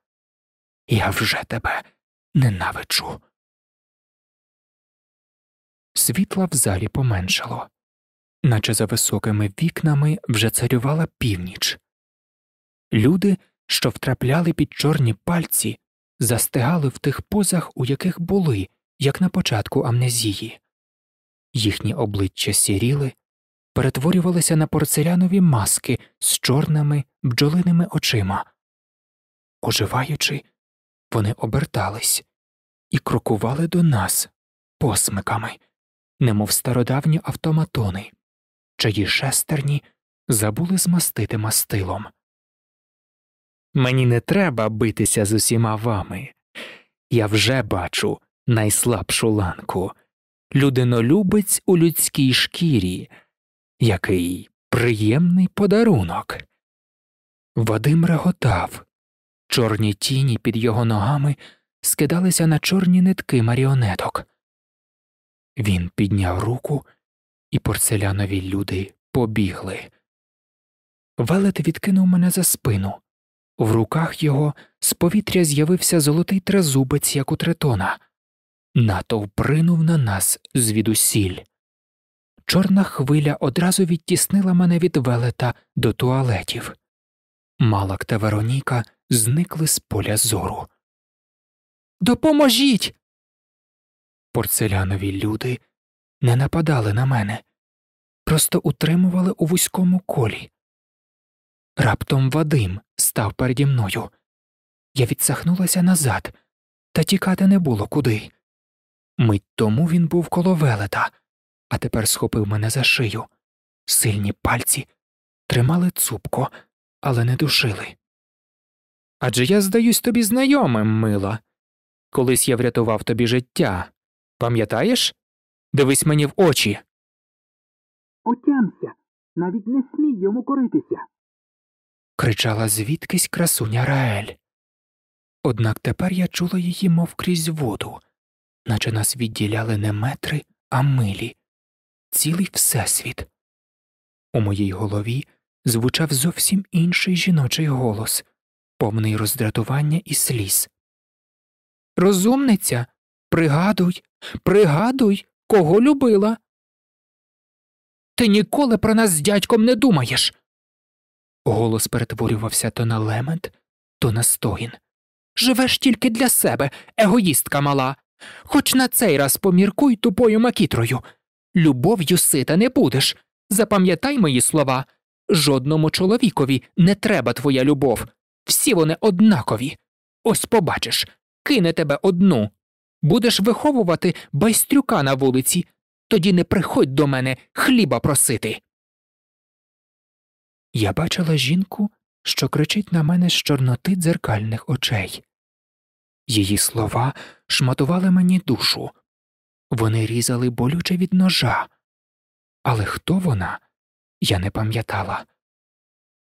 Я вже тебе ненавиджу. Світла в залі поменшало, наче за високими вікнами вже царювала північ. Люди, що втрапляли під чорні пальці, застигали в тих позах, у яких були, як на початку амнезії. Їхні обличчя сіріли, перетворювалися на порцелянові маски з чорними бджолиними очима. Оживаючи, вони обертались і крокували до нас посмиками, немов стародавні автоматони, чиї шестерні забули змастити мастилом. Мені не треба битися з усіма вами. Я вже бачу найслабшу ланку людинолюбець у людській шкірі, який приємний подарунок. Вадим реготав, чорні тіні під його ногами скидалися на чорні нитки маріонеток. Він підняв руку, і порцелянові люди побігли. Велет відкинув мене за спину. В руках його з повітря з'явився золотий трезубець, як у тритона. Натовп принув на нас звідусіль. Чорна хвиля одразу відтіснила мене від велета до туалетів. Малак та Вероніка зникли з поля зору. Допоможіть. Порцелянові люди не нападали на мене, просто утримували у вузькому колі. Раптом Вадим став переді мною. Я відсахнулася назад, та тікати не було куди. Мить тому він був коло велета, а тепер схопив мене за шию. Сильні пальці тримали цупко, але не душили. Адже я здаюсь тобі знайомим, мила. Колись я врятував тобі життя. Пам'ятаєш? Дивись мені в очі. Отямся, навіть не смій йому коритися. Кричала звідкись красуня Раель. Однак тепер я чула її, мов крізь воду, наче нас відділяли не метри, а милі, цілий всесвіт. У моїй голові звучав зовсім інший жіночий голос, повний роздратування і сліз. Розумниця, пригадуй, пригадуй, кого любила. Ти ніколи про нас з дядьком не думаєш. Голос перетворювався то на лемент, то на стогін. Живеш тільки для себе, егоїстка мала. Хоч на цей раз поміркуй тупою макітрою. Любов'ю сита не будеш. Запам'ятай мої слова. Жодному чоловікові не треба твоя любов. Всі вони однакові. Ось побачиш, кине тебе одну. Будеш виховувати байстрюка на вулиці, тоді не приходь до мене хліба просити. Я бачила жінку, що кричить на мене з чорноти дзеркальних очей. Її слова шматували мені душу, вони різали болюче від ножа. Але хто вона, я не пам'ятала.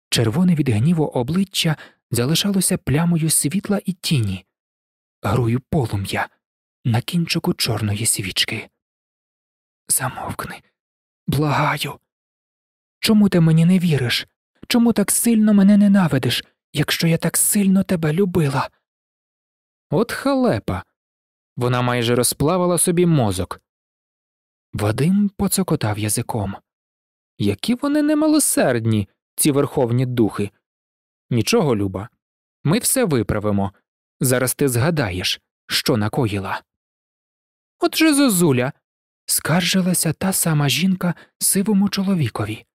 Червоне від гніву обличчя залишалося плямою світла і тіні, грую полум'я на кінчику чорної свічки. Замовкни, благаю. Чому ти мені не віриш? Чому так сильно мене ненавидиш, якщо я так сильно тебе любила? От халепа. Вона майже розплавила собі мозок. Вадим поцокотав язиком. Які вони немилосердні, ці верховні духи. Нічого, Люба, ми все виправимо. Зараз ти згадаєш, що накоїла. Отже, Зозуля, скаржилася та сама жінка сивому чоловікові.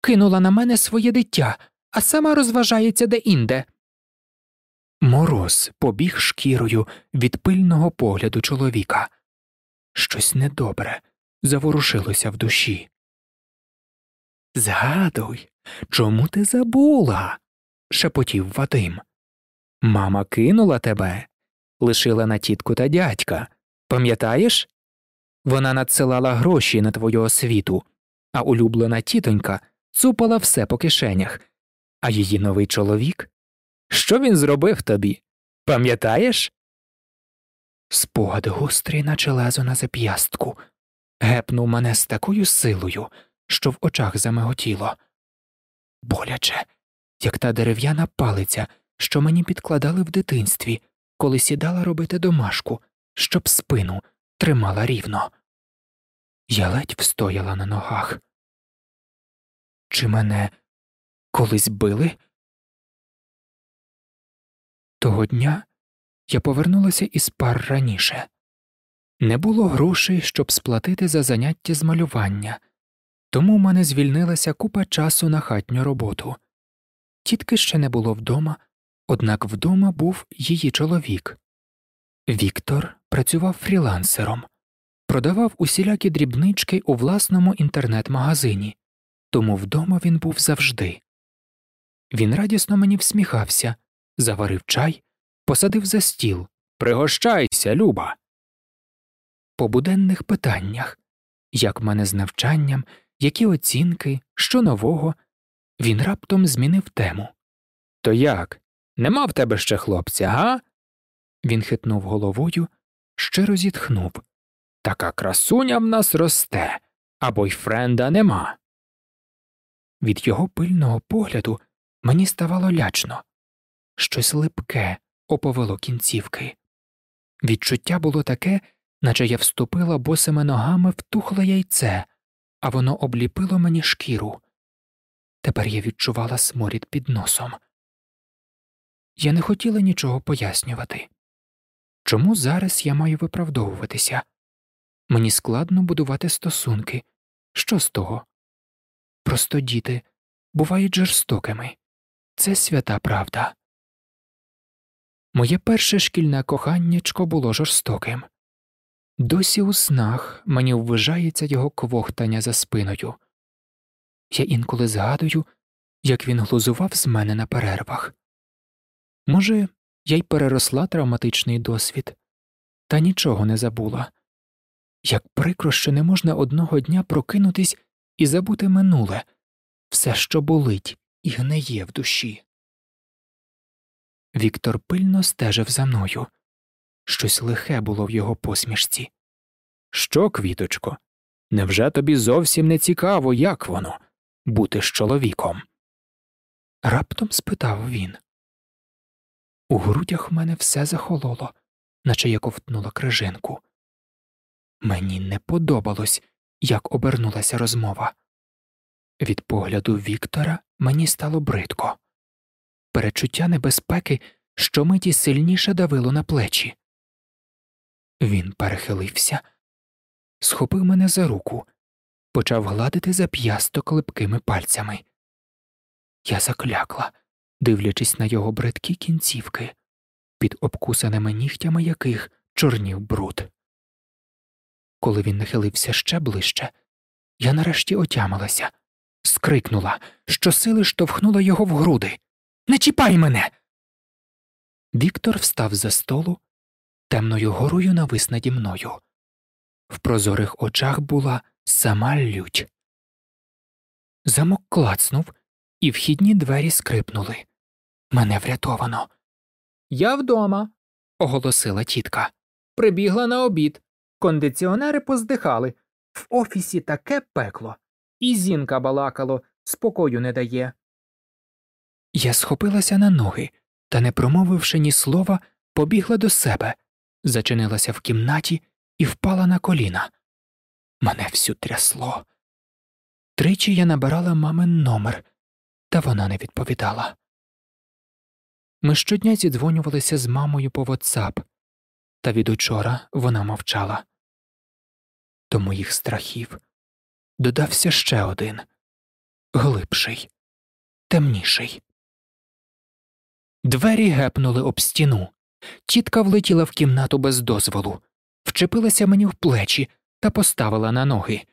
Кинула на мене своє дитя, а сама розважається де-інде. Мороз побіг шкірою від пильного погляду чоловіка. Щось недобре заворушилося в душі. Згадуй, чому ти забула? шепотів Вадим. Мама кинула тебе, лишила на тітку та дядька. Пам'ятаєш? Вона надсилала гроші на твою освіту, а улюблена тітонька цупала все по кишенях. А її новий чоловік? Що він зробив тобі? Пам'ятаєш? Спогад гострий, наче лезо на зап'ястку, гепнув мене з такою силою, що в очах замиготіло. Боляче, як та дерев'яна палиця, що мені підкладали в дитинстві, коли сідала робити домашку, щоб спину тримала рівно. Я ледь встояла на ногах. Чи мене колись били? Того дня я повернулася із пар раніше. Не було грошей, щоб сплатити за заняття з малювання, тому в мене звільнилася купа часу на хатню роботу. Тітки ще не було вдома, однак вдома був її чоловік. Віктор працював фрілансером, продавав усілякі дрібнички у власному інтернет-магазині, тому вдома він був завжди. Він радісно мені всміхався, заварив чай, посадив за стіл. Пригощайся, Люба. По буденних питаннях як мене з навчанням, які оцінки, що нового, він раптом змінив тему. То як? Нема в тебе ще хлопця, га? Він хитнув головою, щиро зітхнув. Така красуня в нас росте, а бойфренда нема. Від його пильного погляду мені ставало лячно щось липке оповело кінцівки. Відчуття було таке, наче я вступила босими ногами в тухле яйце, а воно обліпило мені шкіру. Тепер я відчувала сморід під носом. Я не хотіла нічого пояснювати. Чому зараз я маю виправдовуватися? Мені складно будувати стосунки. Що з того? Просто діти бувають жорстокими. Це свята правда. Моє перше шкільне коханнячко було жорстоким. Досі у снах мені ввижається його квохтання за спиною. Я інколи згадую, як він глузував з мене на перервах. Може, я й переросла травматичний досвід, та нічого не забула. Як прикро, що не можна одного дня прокинутись і забути минуле, все, що болить і гниє в душі. Віктор пильно стежив за мною. Щось лихе було в його посмішці. Що, квіточко, невже тобі зовсім не цікаво, як воно бути з чоловіком? Раптом спитав він. У грудях в мене все захололо, наче я ковтнула крижинку. Мені не подобалось, як обернулася розмова. Від погляду Віктора мені стало бридко. Перечуття небезпеки щомиті сильніше давило на плечі. Він перехилився, схопив мене за руку, почав гладити зап'ясто клепкими пальцями. Я заклякла, дивлячись на його бридкі кінцівки, під обкусаними нігтями яких чорнів бруд. Коли він нахилився ще ближче, я нарешті отямилася, скрикнула, що сили штовхнула його в груди. Не чіпай мене. Віктор встав за столу, темною горою навис наді мною. В прозорих очах була сама лють. Замок клацнув, і вхідні двері скрипнули. Мене врятовано. Я вдома, оголосила тітка. Прибігла на обід. Кондиціонери поздихали. В офісі таке пекло. І зінка балакало, спокою не дає. Я схопилася на ноги та, не промовивши ні слова, побігла до себе, зачинилася в кімнаті і впала на коліна. Мене всю трясло. Тричі я набирала мамин номер, та вона не відповідала. Ми щодня зідзвонювалися з мамою по WhatsApp, та від учора вона мовчала. До моїх страхів додався ще один глибший, темніший. Двері гепнули об стіну. Тітка влетіла в кімнату без дозволу, вчепилася мені в плечі та поставила на ноги.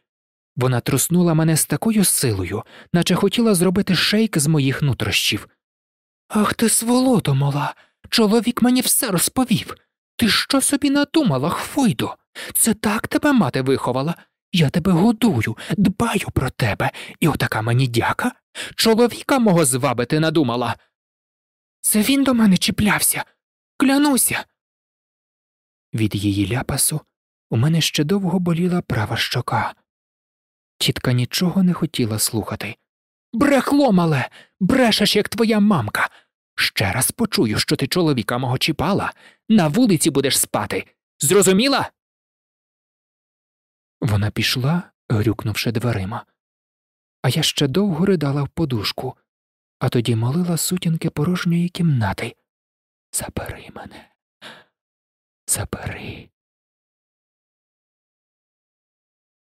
Вона труснула мене з такою силою, наче хотіла зробити шейк з моїх нутрощів. Ах ти, сволото мала, чоловік мені все розповів. Ти що собі надумала, Хвойдо? Це так тебе мати виховала. Я тебе годую, дбаю про тебе, і отака мені дяка. Чоловіка мого звабити надумала. Це він до мене чіплявся. Клянуся. Від її ляпасу у мене ще довго боліла права щока. Тітка нічого не хотіла слухати. Брехло, мале, брешеш, як твоя мамка. Ще раз почую, що ти чоловіка мого чіпала, на вулиці будеш спати. Зрозуміла? Вона пішла, грюкнувши дверима, а я ще довго ридала в подушку, а тоді молила сутінки порожньої кімнати. Забери мене, забери.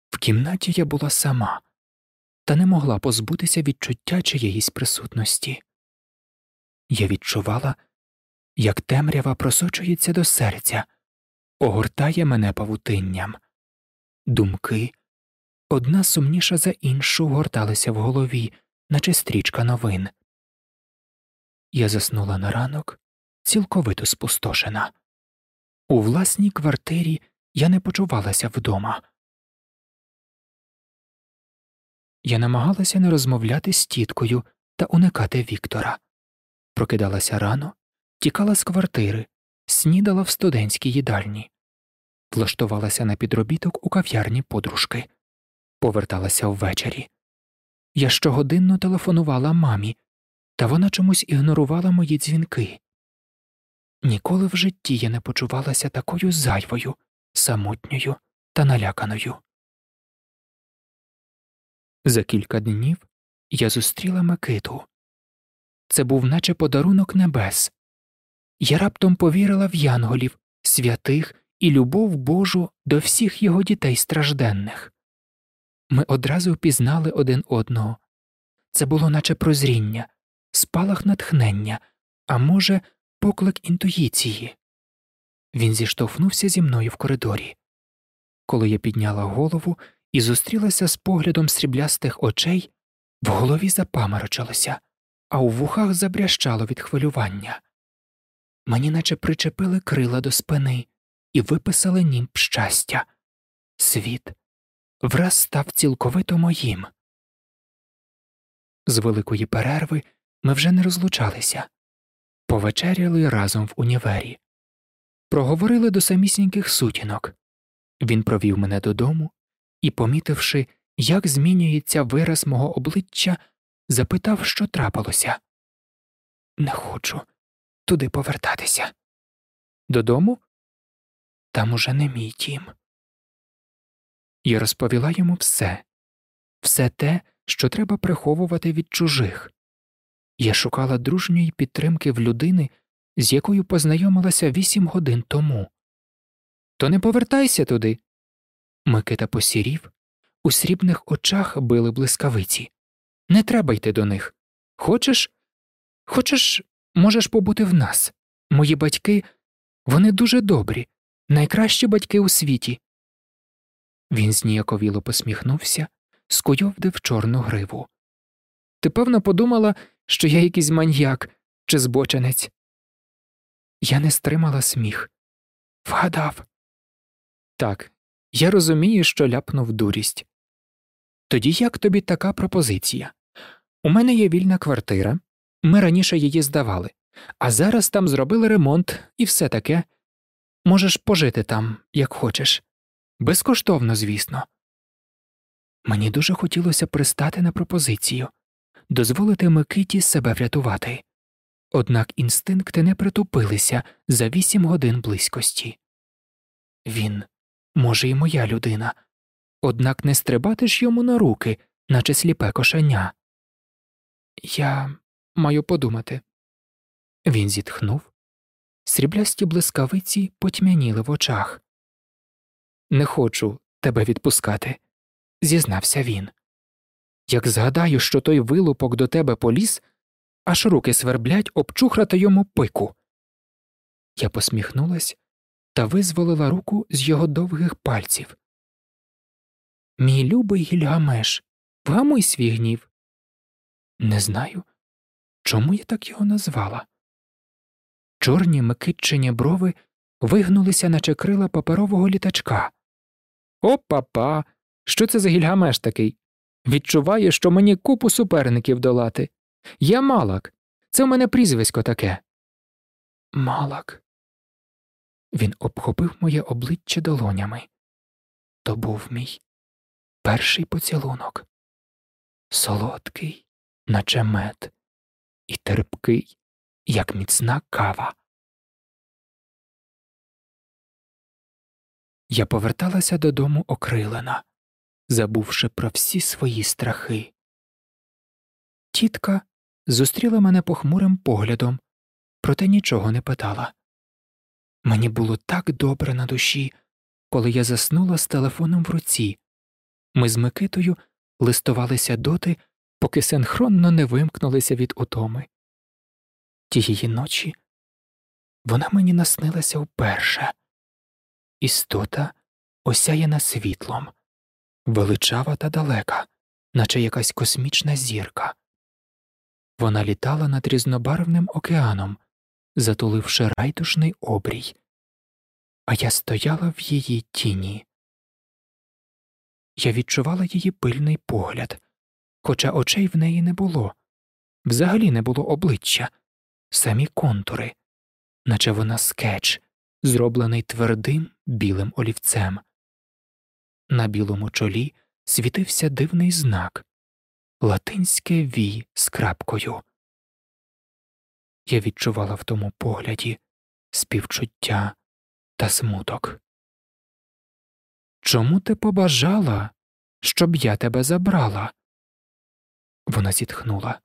В кімнаті я була сама, та не могла позбутися відчуття чиєїсь присутності. Я відчувала, як темрява просочується до серця, огортає мене павутинням. Думки одна сумніша за іншу горталися в голові, наче стрічка новин. Я заснула на ранок, цілковито спустошена. У власній квартирі я не почувалася вдома. Я намагалася не розмовляти з тіткою та уникати Віктора. Прокидалася рано, тікала з квартири, снідала в студентській їдальні, влаштувалася на підробіток у кав'ярні подружки, поверталася ввечері. Я щогодинно телефонувала мамі, та вона чомусь ігнорувала мої дзвінки. Ніколи в житті я не почувалася такою зайвою, самотньою та наляканою. За кілька днів я зустріла Микиту. Це був наче подарунок небес. Я раптом повірила в янголів, святих і любов Божу до всіх його дітей стражденних. Ми одразу впізнали один одного. Це було наче прозріння, спалах натхнення, а може, поклик інтуїції. Він зіштовхнувся зі мною в коридорі. Коли я підняла голову і зустрілася з поглядом сріблястих очей, в голові запаморочилося, а у вухах забрящало від хвилювання. Мені наче причепили крила до спини і виписали німб щастя. Світ враз став цілковито моїм. З великої перерви ми вже не розлучалися, повечеряли разом в універі, проговорили до самісіньких сутінок. Він провів мене додому і, помітивши, як змінюється вираз мого обличчя, запитав, що трапилося. Не хочу туди повертатися. Додому? Там уже не мій дім. Я розповіла йому все, все те, що треба приховувати від чужих. Я шукала дружньої підтримки в людини, з якою познайомилася вісім годин тому. То не повертайся туди. Микита посірів, у срібних очах били блискавиці. Не треба йти до них. Хочеш? Хочеш, можеш побути в нас. Мої батьки, вони дуже добрі, найкращі батьки у світі. Він зніяковіло посміхнувся, скуйовдив чорну гриву. Ти певно подумала, що я якийсь маньяк чи збоченець. Я не стримала сміх. Вгадав. Так, я розумію, що ляпнув дурість. Тоді як тобі така пропозиція? У мене є вільна квартира, ми раніше її здавали, а зараз там зробили ремонт і все таке. Можеш пожити там, як хочеш. Безкоштовно, звісно. Мені дуже хотілося пристати на пропозицію, дозволити Микиті себе врятувати. Однак інстинкти не притупилися за вісім годин близькості. Він, може, і моя людина, однак не стрибати ж йому на руки, наче сліпе кошеня. Я маю подумати. Він зітхнув. Сріблясті блискавиці потьмяніли в очах. Не хочу тебе відпускати, зізнався він. Як згадаю, що той вилупок до тебе поліз, аж руки сверблять обчухрати йому пику. Я посміхнулась та визволила руку з його довгих пальців. Мій любий Гільгамеш, вгамуй свій гнів. Не знаю, чому я так його назвала. Чорні микитчені брови вигнулися, наче крила паперового літачка. О, папа, що це за гільгамеш такий? Відчуваю, що мені купу суперників долати. Я малак. Це в мене прізвисько таке. Малак. Він обхопив моє обличчя долонями. То був мій перший поцілунок. Солодкий, наче мед, і терпкий, як міцна кава. Я поверталася додому окрилена, забувши про всі свої страхи. Тітка зустріла мене похмурим поглядом, проте нічого не питала. Мені було так добре на душі, коли я заснула з телефоном в руці. Ми з Микитою листувалися доти, поки синхронно не вимкнулися від утоми. Тієї ночі вона мені наснилася вперше істота осяяна світлом, величава та далека, наче якась космічна зірка. Вона літала над різнобарвним океаном, затуливши райдушний обрій, а я стояла в її тіні. Я відчувала її пильний погляд, хоча очей в неї не було, взагалі не було обличчя, самі контури, наче вона скетч, зроблений твердим білим олівцем. На білому чолі світився дивний знак латинське ві з крапкою. Я відчувала в тому погляді співчуття та смуток. Чому ти побажала, щоб я тебе забрала? Вона зітхнула.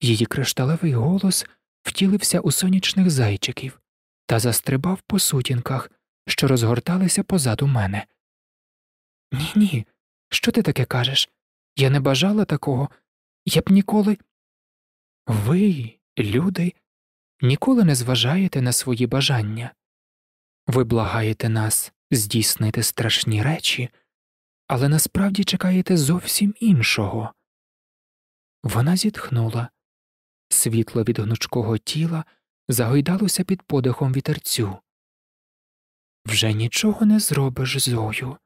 Її кришталевий голос втілився у сонячних зайчиків та застрибав по сутінках, що розгорталися позаду мене. Ні, ні, що ти таке кажеш? Я не бажала такого, я б ніколи. Ви, люди, ніколи не зважаєте на свої бажання. Ви благаєте нас здійснити страшні речі, але насправді чекаєте зовсім іншого. Вона зітхнула. Світло від гнучкого тіла загойдалося під подихом вітерцю. Вже нічого не зробиш зою.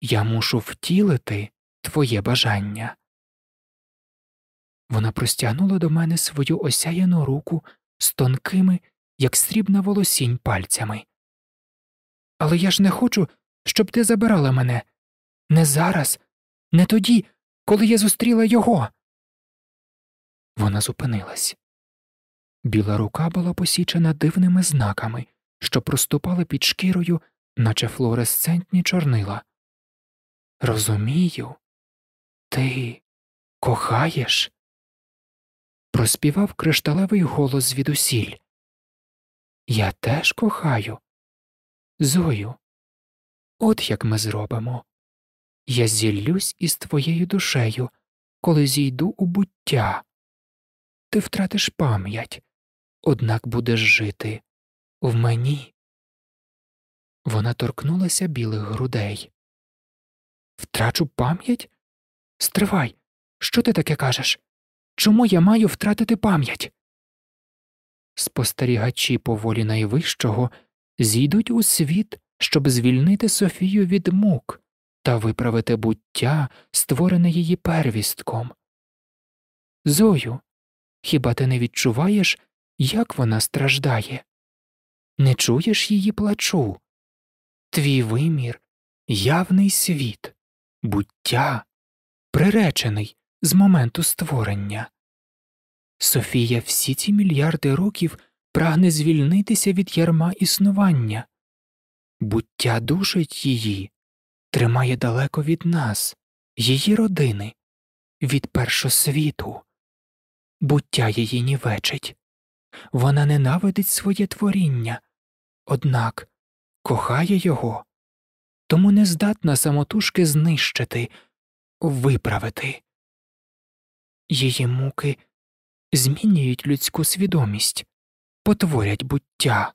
Я мушу втілити твоє бажання. Вона простягнула до мене свою осяяну руку з тонкими, як срібна волосінь пальцями. Але я ж не хочу, щоб ти забирала мене не зараз, не тоді, коли я зустріла його. Вона зупинилась. Біла рука була посічена дивними знаками, що проступали під шкірою, наче флуоресцентні чорнила. Розумію, ти кохаєш? Проспівав кришталевий голос звідусіль. Я теж кохаю. Зою, от як ми зробимо. Я зіллюсь із твоєю душею, коли зійду у буття. Ти втратиш пам'ять, однак будеш жити в мені. Вона торкнулася білих грудей. Втрачу пам'ять? Стривай, що ти таке кажеш? Чому я маю втратити пам'ять? Спостерігачі поволі найвищого зійдуть у світ, щоб звільнити Софію від мук та виправити буття, створене її первістком. Зою, хіба ти не відчуваєш, як вона страждає? Не чуєш її плачу? Твій вимір явний світ, буття, приречений з моменту створення. Софія всі ці мільярди років прагне звільнитися від ярма існування, буття душить її, тримає далеко від нас, її родини, від першосвіту, буття її нівечить, вона ненавидить своє творіння, однак кохає його, тому не здатна самотужки знищити, виправити. Її муки змінюють людську свідомість, потворять буття.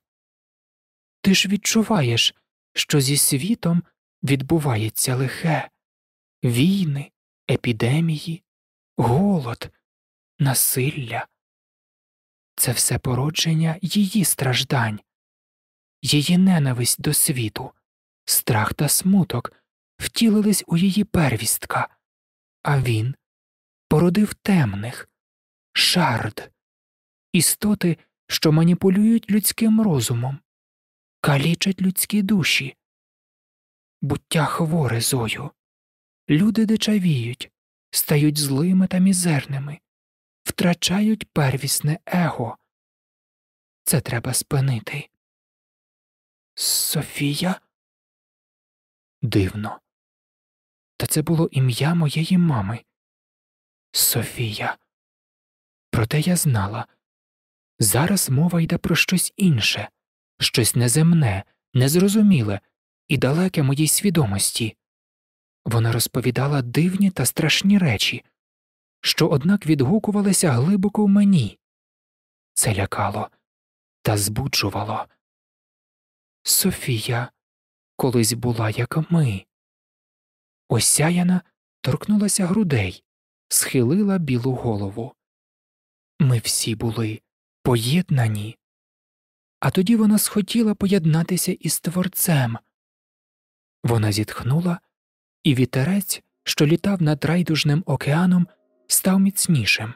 Ти ж відчуваєш, що зі світом відбувається лихе війни, епідемії, голод, насилля. Це все породження її страждань, її ненависть до світу, страх та смуток втілились у її первістка, а він породив темних, шард, істоти, що маніпулюють людським розумом, калічать людські душі, буття хворе зою, люди дичавіють, стають злими та мізерними, втрачають первісне его. Це треба спинити. Софія? Дивно. Та це було ім'я моєї мами. Софія. Проте я знала зараз мова йде про щось інше, щось неземне, незрозуміле і далеке моїй свідомості. Вона розповідала дивні та страшні речі, що, однак, відгукувалися глибоко в мені. Це лякало та збуджувало. Софія колись була, як ми. Осяяна торкнулася грудей, схилила білу голову. Ми всі були поєднані. А тоді вона схотіла поєднатися із творцем. Вона зітхнула, і вітерець, що літав над райдужним океаном, став міцнішим.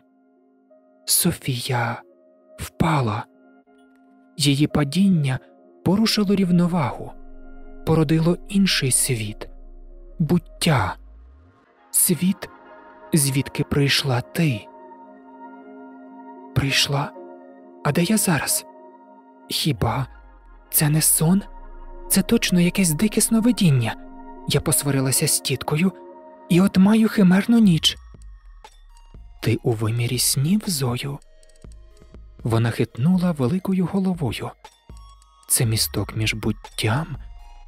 Софія впала. Її падіння порушило рівновагу, породило інший світ, буття, світ, звідки прийшла ти. Прийшла, а де я зараз? Хіба це не сон? Це точно якесь дике сновидіння. Я посварилася з тіткою, і от маю химерну ніч. Ти у вимірі снів, Зою? Вона хитнула великою головою. Це місток між буттям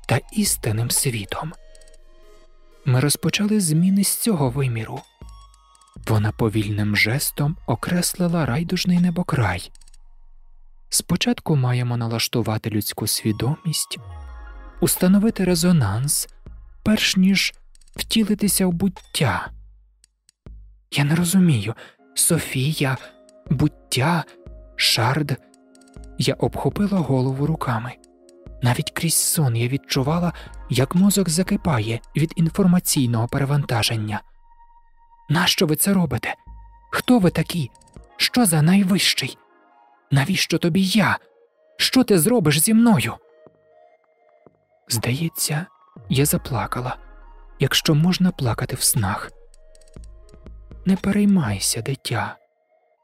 та істинним світом. Ми розпочали зміни з цього виміру. Вона повільним жестом окреслила райдужний небокрай. Спочатку маємо налаштувати людську свідомість, установити резонанс, перш ніж втілитися в буття. Я не розумію Софія, буття, шард. Я обхопила голову руками. Навіть крізь сон я відчувала, як мозок закипає від інформаційного перевантаження. Нащо ви це робите? Хто ви такі? Що за найвищий? Навіщо тобі я? Що ти зробиш зі мною? Здається, я заплакала, якщо можна плакати в снах. Не переймайся, дитя,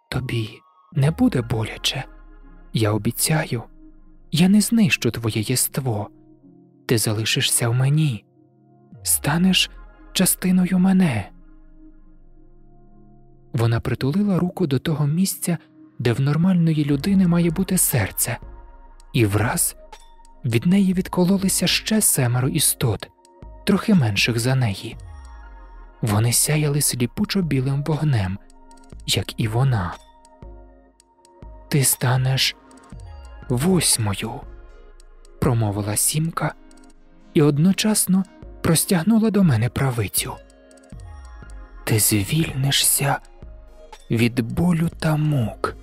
тобі не буде боляче. Я обіцяю, я не знищу твоє єство. Ти залишишся в мені, станеш частиною мене. Вона притулила руку до того місця, де в нормальної людини має бути серце, і враз від неї відкололися ще семеро істот, трохи менших за неї. Вони сяяли сліпучо білим вогнем, як і вона. Ти станеш восьмою, промовила сімка і одночасно простягнула до мене правицю. Ти звільнишся від болю та мук.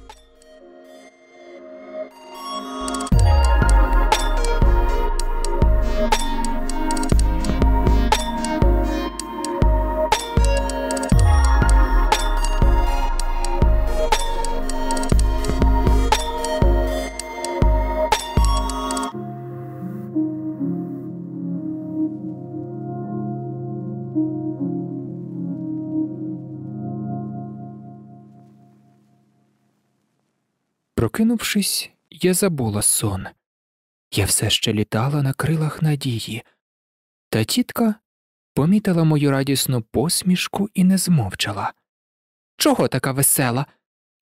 Прокинувшись, я забула сон. Я все ще літала на крилах надії, та тітка помітила мою радісну посмішку і не змовчала. Чого така весела?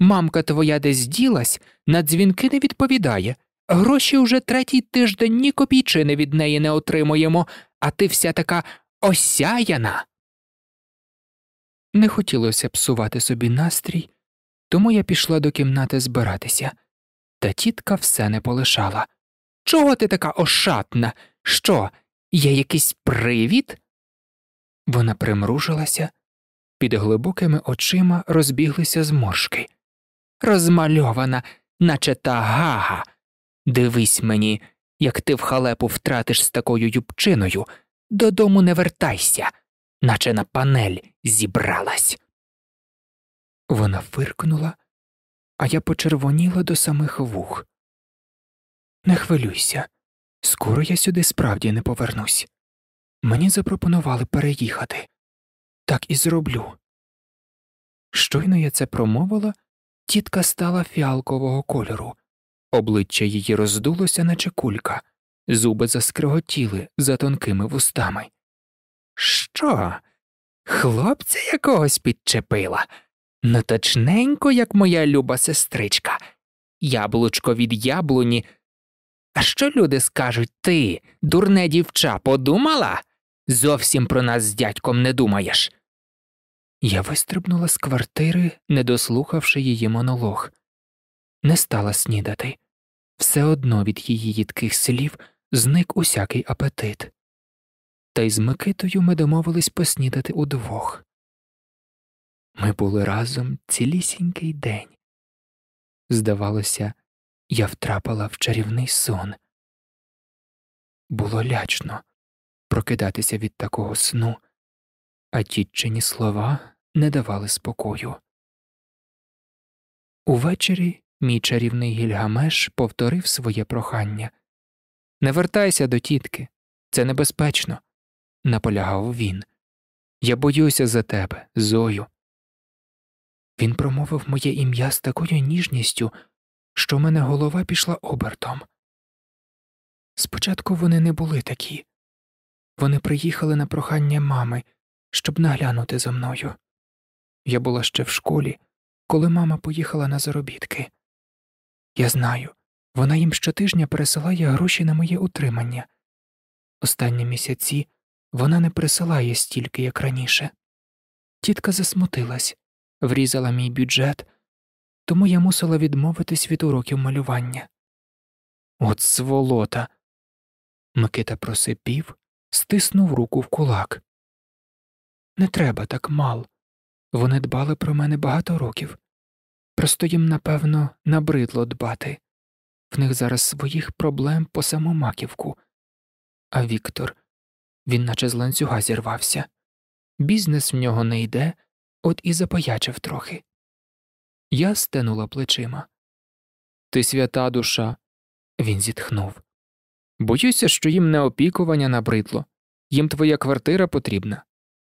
Мамка твоя десь ділась, на дзвінки не відповідає. Гроші уже третій тиждень ні копійчини від неї не отримуємо, а ти вся така осяяна. Не хотілося псувати собі настрій, тому я пішла до кімнати збиратися, та тітка все не полишала. Чого ти така ошатна? Що, є якийсь привід? Вона примружилася, під глибокими очима розбіглися зморшки. Розмальована, наче та гага. Дивись мені, як ти в халепу втратиш з такою юбчиною, додому не вертайся, наче на панель зібралась. Вона фиркнула, а я почервоніла до самих вух. Не хвилюйся, скоро я сюди справді не повернусь. Мені запропонували переїхати. Так і зроблю. Щойно я це промовила, тітка стала фіалкового кольору, обличчя її роздулося, наче кулька, зуби заскриготіли за тонкими вустами. Що? Хлопця якогось підчепила? Ну, точненько, як моя люба сестричка, яблучко від яблуні. А що люди скажуть ти, дурне дівча, подумала? Зовсім про нас з дядьком не думаєш. Я вистрибнула з квартири, не дослухавши її монолог, не стала снідати. Все одно від її їдких слів зник усякий апетит. Та й з Микитою ми домовились поснідати удвох. Ми були разом цілісінький день. Здавалося, я втрапила в чарівний сон. Було лячно прокидатися від такого сну, а тітчині слова не давали спокою. Увечері мій чарівний гільгамеш повторив своє прохання Не вертайся до тітки, це небезпечно, наполягав він. Я боюся за тебе, Зою. Він промовив моє ім'я з такою ніжністю, що в мене голова пішла обертом. Спочатку вони не були такі. Вони приїхали на прохання мами, щоб наглянути за мною. Я була ще в школі, коли мама поїхала на заробітки. Я знаю, вона їм щотижня пересилає гроші на моє утримання. Останні місяці вона не присилає стільки, як раніше. Тітка засмутилась, врізала мій бюджет, тому я мусила відмовитись від уроків малювання. От сволота. Микита просипів, стиснув руку в кулак. Не треба так мал. Вони дбали про мене багато років. Просто їм, напевно, набридло дбати. В них зараз своїх проблем по саму маківку. А Віктор, він наче з ланцюга зірвався. Бізнес в нього не йде, от і запоячив трохи. Я стенула плечима. Ти свята душа. Він зітхнув. Боюся, що їм не опікування набридло, їм твоя квартира потрібна.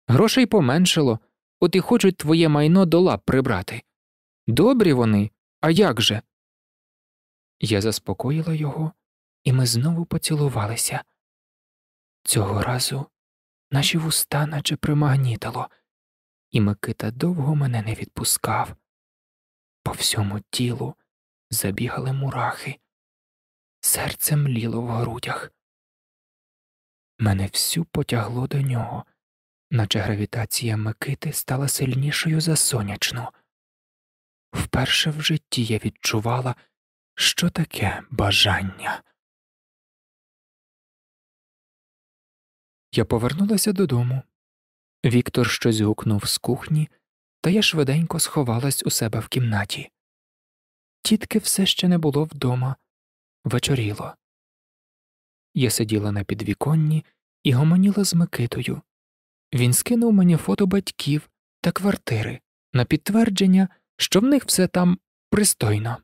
Грошей поменшало, от і хочуть твоє майно до лап прибрати. Добрі вони, а як же? Я заспокоїла його, і ми знову поцілувалися. Цього разу наші вуста наче примагнітило, і Микита довго мене не відпускав. По всьому тілу забігали мурахи, серце мліло в грудях. Мене всю потягло до нього, наче гравітація Микити стала сильнішою за сонячну. Вперше в житті я відчувала, що таке бажання. Я повернулася додому. Віктор щось гукнув з кухні, та я швиденько сховалась у себе в кімнаті. Тітки все ще не було вдома, вечоріло. Я сиділа на підвіконні і гомоніла з Микитою. Він скинув мені фото батьків та квартири на підтвердження, що в них все там пристойно.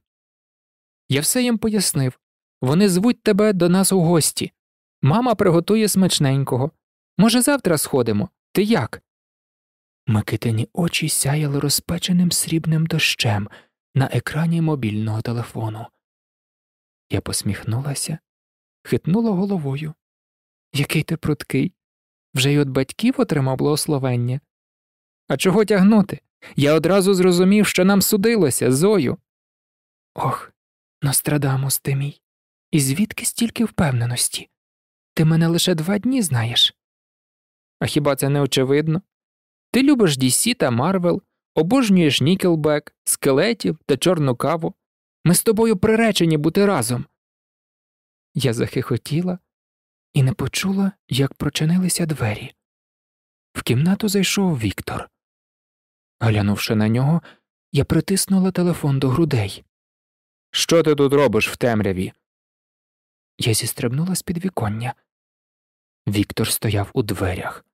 Я все їм пояснив вони звуть тебе до нас у гості. Мама приготує смачненького. Може, завтра сходимо? Ти як? Микитині очі сяяли розпеченим срібним дощем на екрані мобільного телефону. Я посміхнулася, хитнула головою. Який ти пруткий. Вже й от батьків отримав благословення. А чого тягнути? Я одразу зрозумів, що нам судилося, Зою. Ох, Нострадамус ти мій. І звідки стільки впевненості? Ти мене лише два дні знаєш. А хіба це не очевидно? Ти любиш DC та Марвел, обожнюєш Nickelback, скелетів та чорну каву. Ми з тобою приречені бути разом. Я захихотіла і не почула, як прочинилися двері. В кімнату зайшов Віктор. Глянувши на нього, я притиснула телефон до грудей. Що ти тут робиш в темряві? Я зістрибнула з підвіконня. Віктор стояв у дверях.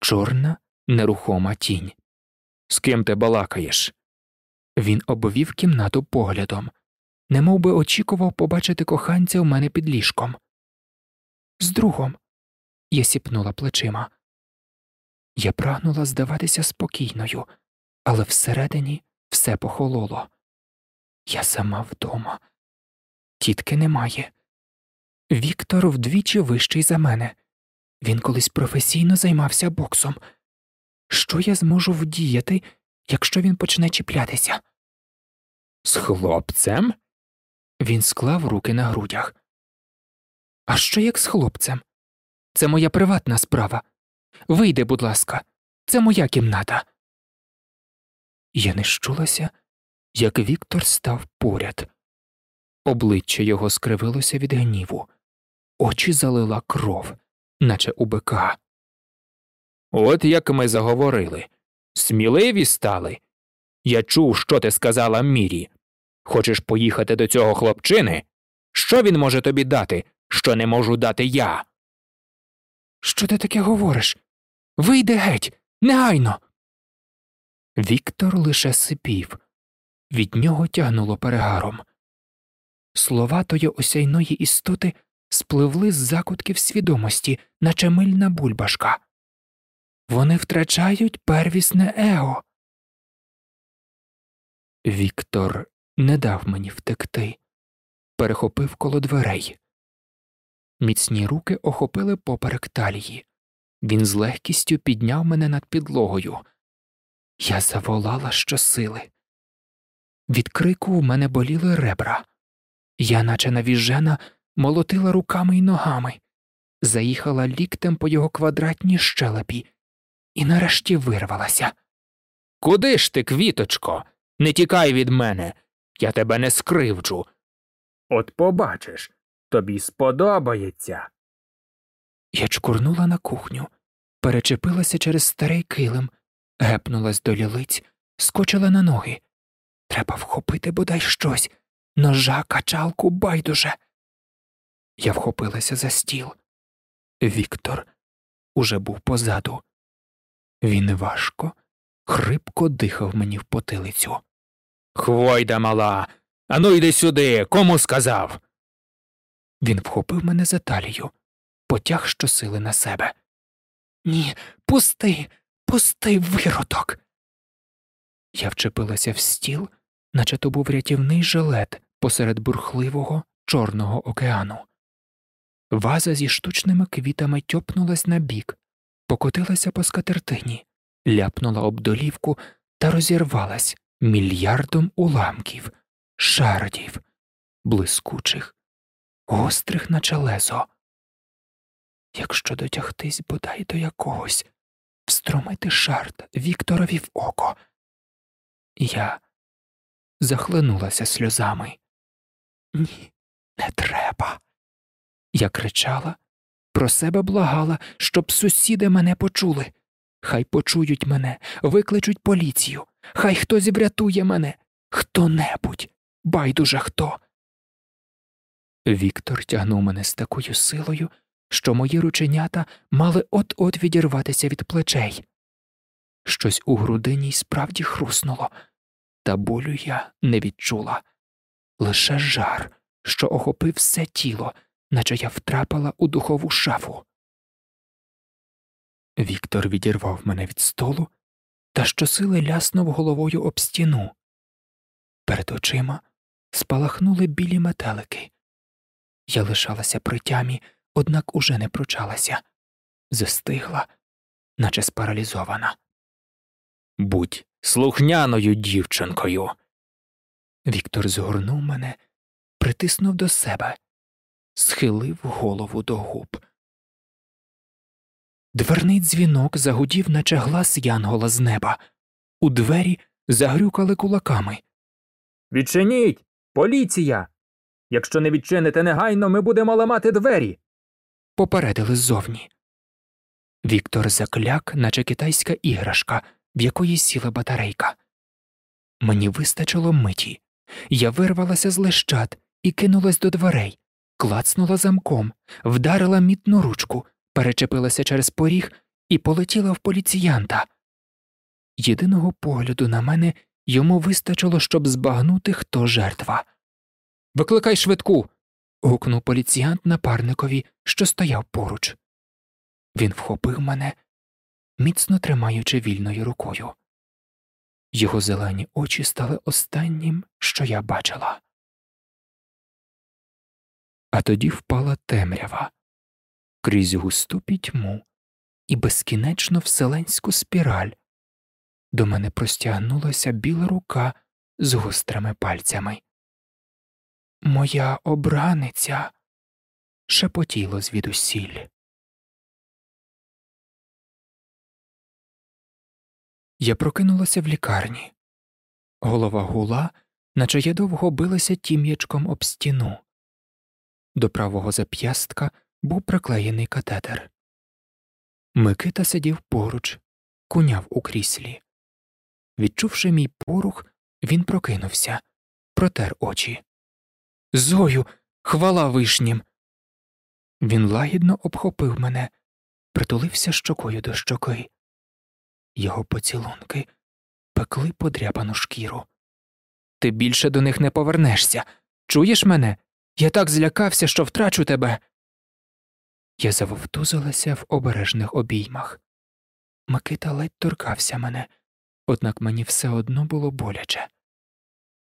Чорна, нерухома тінь. З ким ти балакаєш? Він обвів кімнату поглядом, немов би очікував побачити коханця у мене під ліжком. З другом. Я сіпнула плечима. Я прагнула здаватися спокійною, але всередині все похололо. Я сама вдома. Тітки немає. Віктор вдвічі вищий за мене. Він колись професійно займався боксом. Що я зможу вдіяти, якщо він почне чіплятися? З хлопцем? Він склав руки на грудях. А що як з хлопцем? Це моя приватна справа. Вийди, будь ласка, це моя кімната. Я не щулася, як Віктор став поряд. Обличчя його скривилося від гніву, очі залила кров, наче у бика. От як ми заговорили. Сміливі стали. Я чув, що ти сказала Мірі. Хочеш поїхати до цього хлопчини? Що він може тобі дати, що не можу дати я? Що ти таке говориш? Вийди геть, негайно. Віктор лише сипів, від нього тягнуло перегаром. Слова тої осяйної істоти спливли з закутків свідомості, наче мильна бульбашка. Вони втрачають первісне его. Віктор не дав мені втекти, перехопив коло дверей. Міцні руки охопили поперек талії. Він з легкістю підняв мене над підлогою. Я заволала щосили. Від крику у мене боліли ребра. Я, наче навіжена, молотила руками й ногами, заїхала ліктем по його квадратній щелепі і нарешті вирвалася. Куди ж ти, квіточко? Не тікай від мене, я тебе не скривджу. От побачиш, тобі сподобається. Я чкурнула на кухню, перечепилася через старий килим, гепнулась до лілиць, скочила на ноги. Треба вхопити бодай щось, ножа, качалку, байдуже. Я вхопилася за стіл. Віктор уже був позаду. Він важко, хрипко дихав мені в потилицю. Хвойда мала, ану йди сюди, кому сказав. Він вхопив мене за талію, потяг щосили на себе. Ні, пусти, пусти, виродок. Я вчепилася в стіл, наче то був рятівний жилет посеред бурхливого Чорного океану. Ваза зі штучними квітами тьопнулась на бік, покотилася по скатертині, ляпнула об долівку та розірвалась мільярдом уламків, шардів, блискучих, гострих наче лезо. Якщо дотягтись бодай до якогось, встромити шарт Вікторові в око. Я захлинулася сльозами. Ні, не треба. Я кричала, про себе благала, щоб сусіди мене почули. Хай почують мене, викличуть поліцію, хай хтось врятує мене, хто небудь, байдуже хто. Віктор тягнув мене з такою силою, що мої рученята мали от от відірватися від плечей. Щось у грудині й справді хруснуло, та болю я не відчула лише жар, що охопив все тіло, наче я втрапила у духову шафу. Віктор відірвав мене від столу та щосили ляснув головою об стіну. Перед очима спалахнули білі метелики. Я лишалася при тямі, однак уже не пручалася, застигла, наче спаралізована. Будь слухняною дівчинкою. Віктор згорнув мене, притиснув до себе, схилив голову до губ. Дверний дзвінок загудів, наче глас янгола з неба. У двері загрюкали кулаками. Відчиніть! Поліція! Якщо не відчините негайно, ми будемо ламати двері. Попередили ззовні. Віктор закляк, наче китайська іграшка, в якої сіла батарейка. Мені вистачило миті. Я вирвалася з лещат і кинулась до дверей, клацнула замком, вдарила мітну ручку, перечепилася через поріг і полетіла в поліціянта. Єдиного погляду на мене йому вистачило, щоб збагнути, хто жертва. Викликай швидку. гукнув поліціянт напарникові, що стояв поруч. Він вхопив мене, міцно тримаючи вільною рукою. Його зелені очі стали останнім, що я бачила. А тоді впала темрява крізь густу пітьму і безкінечно вселенську спіраль. До мене простягнулася біла рука з гострими пальцями. Моя обраниця шепотіло звідусіль. Я прокинулася в лікарні. Голова гула, наче я довго билася тім'ячком об стіну. До правого зап'ястка був приклеєний катетер. Микита сидів поруч, куняв у кріслі. Відчувши мій порух, він прокинувся, протер очі. Зою, хвала вишнім. Він лагідно обхопив мене, притулився щокою до щоки. Його поцілунки пекли подряпану шкіру. Ти більше до них не повернешся. Чуєш мене? Я так злякався, що втрачу тебе. Я завовтузилася в обережних обіймах. Микита ледь торкався мене, однак мені все одно було боляче.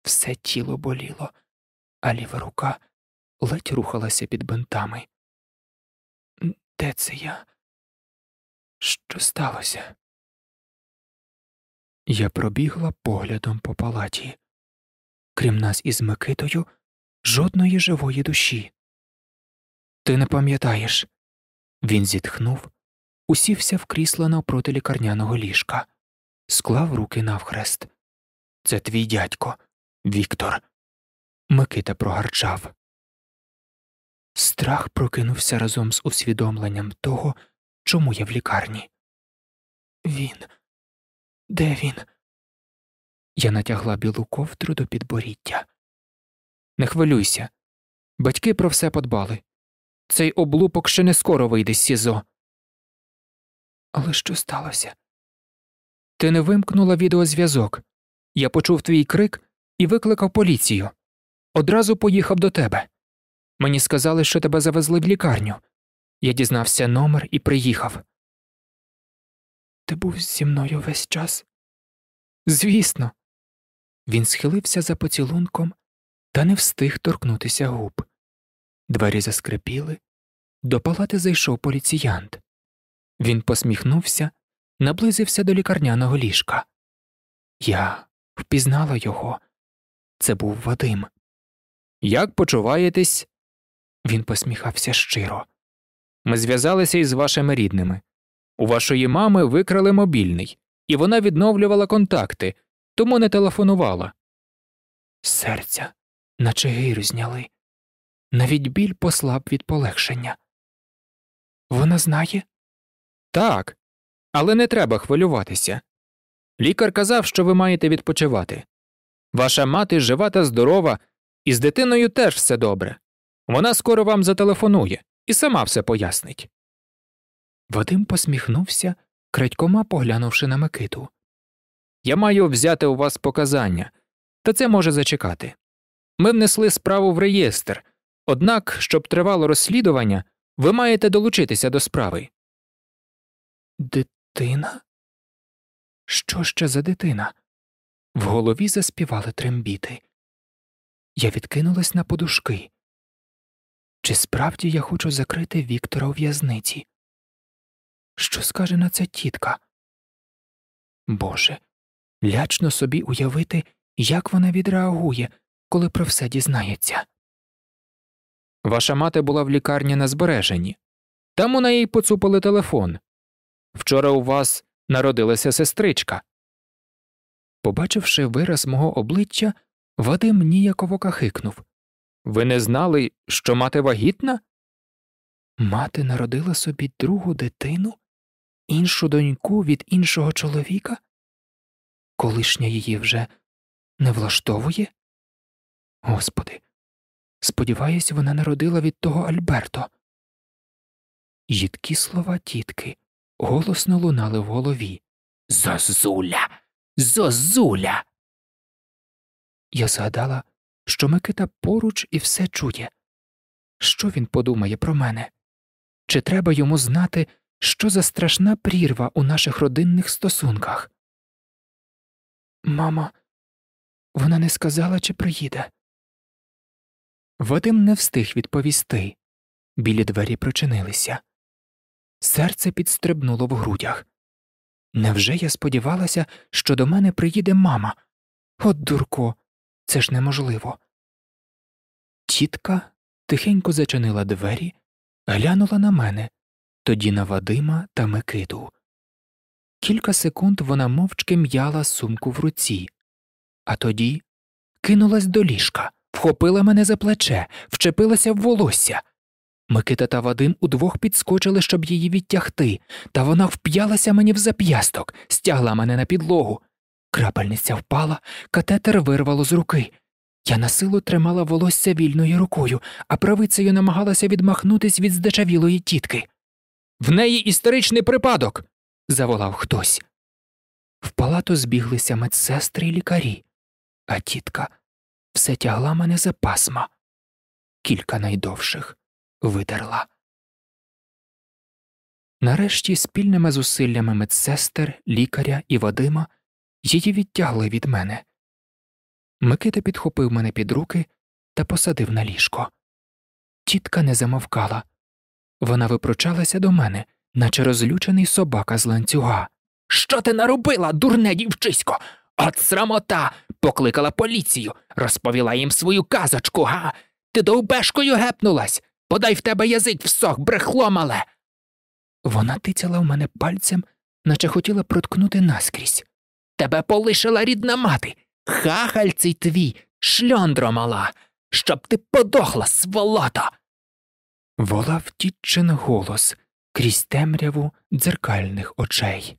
Все тіло боліло, а ліва рука ледь рухалася під бинтами. Де це я? Що сталося? Я пробігла поглядом по палаті. Крім нас із Микитою, жодної живої душі. Ти не пам'ятаєш. Він зітхнув, усівся в крісло навпроти лікарняного ліжка, склав руки навхрест. Це твій дядько, Віктор. Микита прогарчав. Страх прокинувся разом з усвідомленням того, чому я в лікарні. Він. Де він? Я натягла білу ковдру до підборіддя. Не хвилюйся. Батьки про все подбали. Цей облупок ще не скоро вийде з СІЗО. Але що сталося? Ти не вимкнула відеозв'язок. Я почув твій крик і викликав поліцію. Одразу поїхав до тебе. Мені сказали, що тебе завезли в лікарню. Я дізнався номер і приїхав. Ти був зі мною весь час? Звісно. Він схилився за поцілунком та не встиг торкнутися губ. Двері заскрипіли. До палати зайшов поліціянт. Він посміхнувся, наблизився до лікарняного ліжка. Я впізнала його. Це був Вадим. Як почуваєтесь? Він посміхався щиро. Ми зв'язалися із вашими рідними. У вашої мами викрали мобільний, і вона відновлювала контакти, тому не телефонувала. Серця, наче гирю зняли. Навіть біль послаб від полегшення. Вона знає? Так, але не треба хвилюватися. Лікар казав, що ви маєте відпочивати. Ваша мати жива та здорова, і з дитиною теж все добре. Вона скоро вам зателефонує і сама все пояснить. Вадим посміхнувся, крадькома поглянувши на Микиту. Я маю взяти у вас показання, та це може зачекати. Ми внесли справу в реєстр, однак, щоб тривало розслідування, ви маєте долучитися до справи. Дитина? Що ще за дитина? В голові заспівали трембіти. Я відкинулась на подушки. Чи справді я хочу закрити Віктора у в'язниці? Що скаже на це тітка? Боже, лячно собі уявити, як вона відреагує, коли про все дізнається. Ваша мати була в лікарні на збереженні. Там у неї поцупили телефон. Вчора у вас народилася сестричка. Побачивши вираз мого обличчя, Вадим ніяково кахикнув. Ви не знали, що мати вагітна? Мати народила собі другу дитину, іншу доньку від іншого чоловіка? Колишня її вже не влаштовує? Господи, сподіваюсь, вона народила від того Альберто. Їдкі слова тітки голосно лунали в голові. Зозуля. Зозуля. Я згадала, що Микита поруч і все чує. Що він подумає про мене? Чи треба йому знати, що за страшна прірва у наших родинних стосунках? Мама, вона не сказала, чи приїде. Вадим не встиг відповісти. Білі двері прочинилися. Серце підстрибнуло в грудях. Невже я сподівалася, що до мене приїде мама? От дурко, це ж неможливо. Тітка тихенько зачинила двері, глянула на мене, тоді на Вадима та Микиту. Кілька секунд вона мовчки м'яла сумку в руці, а тоді кинулась до ліжка, вхопила мене за плече, вчепилася в волосся. Микита та Вадим удвох підскочили, щоб її відтягти, та вона вп'ялася мені в зап'ясток, стягла мене на підлогу. Крапельниця впала, катетер вирвало з руки. Я на силу тримала волосся вільною рукою, а правицею намагалася відмахнутись від здичавілої тітки. В неї історичний припадок. заволав хтось. В палату збіглися медсестри й лікарі, а тітка все тягла мене за пасма. Кілька найдовших видерла. Нарешті спільними зусиллями медсестер, лікаря і Вадима її відтягли від мене. Микита підхопив мене під руки та посадив на ліжко. Тітка не замовкала. Вона випрочалася до мене, наче розлючений собака з ланцюга. Що ти наробила, дурне дівчисько? От срамота. Покликала поліцію, розповіла їм свою казочку, га? Ти довбешкою гепнулась. Подай в тебе язик всох, брехло мале. Вона тицяла в мене пальцем, наче хотіла проткнути наскрізь. Тебе полишила рідна мати. Хахаль цей твій, шльондро мала, щоб ти подохла, сволота. Волав тітчин голос крізь темряву дзеркальних очей.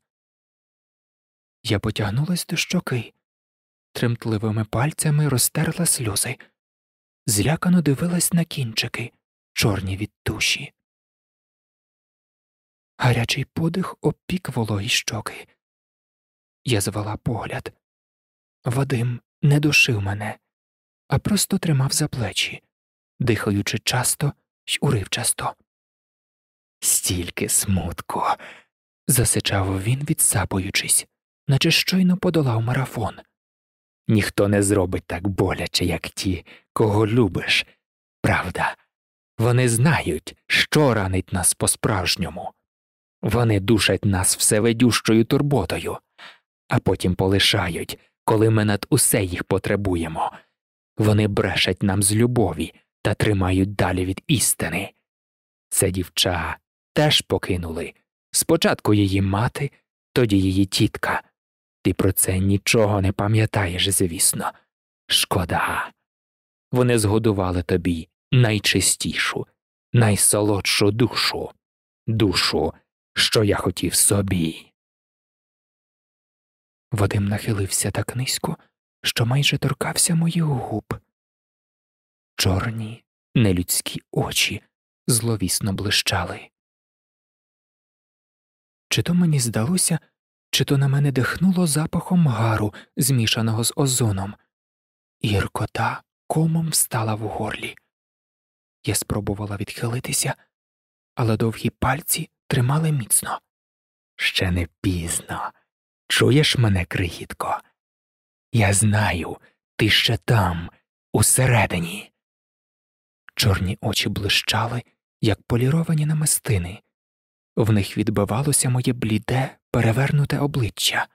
Я потягнулась до щоки, тремтливими пальцями розтерла сльози, злякано дивилась на кінчики, чорні від туші. Гарячий подих опік вологі щоки. Я звела погляд. Вадим не душив мене, а просто тримав за плечі, дихаючи часто й уривчасто. Стільки смутку. засичав він, відсапуючись, наче щойно подолав марафон. Ніхто не зробить так боляче, як ті, кого любиш. Правда, вони знають, що ранить нас по справжньому. Вони душать нас всевидющою турботою, а потім полишають, коли ми над усе їх потребуємо. Вони брешать нам з любові та тримають далі від істини. Це дівча теж покинули спочатку її мати, тоді її тітка. Ти про це нічого не пам'ятаєш, звісно. Шкода. Вони згодували тобі найчистішу, найсолодшу душу, душу, що я хотів собі. Вадим нахилився так низько, що майже торкався моїх губ. Чорні, нелюдські очі зловісно блищали. Чи то мені здалося, чи то на мене дихнуло запахом гару, змішаного з озоном, Гіркота комом встала в горлі. Я спробувала відхилитися, але довгі пальці тримали міцно. Ще не пізно. Чуєш мене, крихітко? Я знаю, ти ще там, усередині. Чорні очі блищали, як поліровані намистини. В них відбивалося моє бліде, перевернуте обличчя.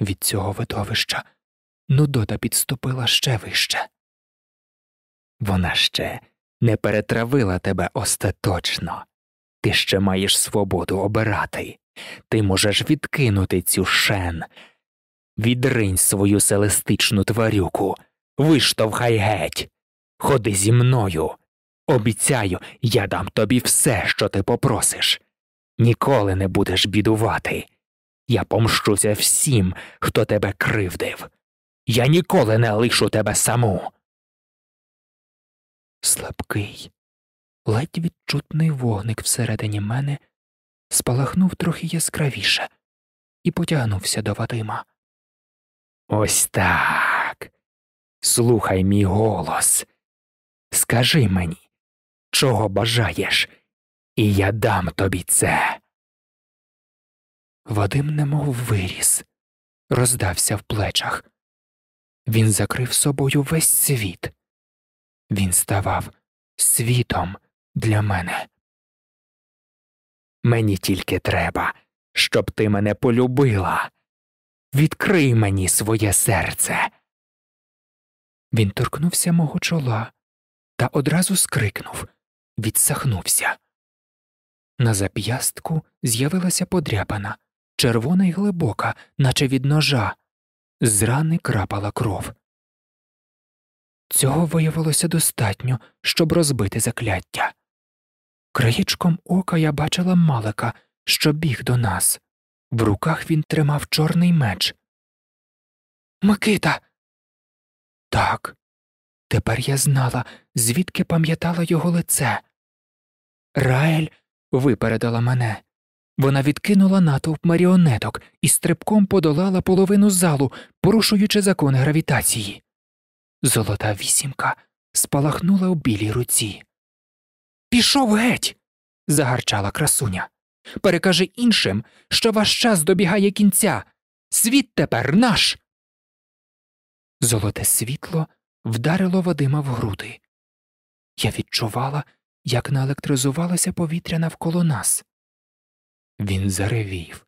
Від цього видовища Нудота підступила ще вище. Вона ще не перетравила тебе остаточно. Ти ще маєш свободу обирати. Ти можеш відкинути цю шен. Відринь свою селестичну тварюку, виштовхай геть. Ходи зі мною. Обіцяю, я дам тобі все, що ти попросиш. Ніколи не будеш бідувати. Я помщуся всім, хто тебе кривдив. Я ніколи не лишу тебе саму. Слабкий, ледь відчутний вогник всередині мене спалахнув трохи яскравіше і потягнувся до Вадима. Ось так. Слухай мій голос. Скажи мені, чого бажаєш, і я дам тобі це. Вадим немов виріс, роздався в плечах. Він закрив собою весь світ. Він ставав світом для мене. Мені тільки треба, щоб ти мене полюбила. Відкрий мені своє серце. Він торкнувся мого чола та одразу скрикнув, відсахнувся. На зап'ястку з'явилася подряпана, червона й глибока, наче від ножа. З рани крапала кров. Цього виявилося достатньо, щоб розбити закляття. Краєчком ока я бачила Малика, що біг до нас. В руках він тримав чорний меч. Микита. Так. Тепер я знала, звідки пам'ятала його лице. Раель випередила мене. Вона відкинула натовп маріонеток і стрибком подолала половину залу, порушуючи закон гравітації. Золота вісімка спалахнула у білій руці. Пішов геть. загарчала красуня. Перекажи іншим, що ваш час добігає кінця. Світ тепер наш. Золоте світло вдарило Вадима в груди. Я відчувала, як наелектризувалося повітря навколо нас. Він заревів,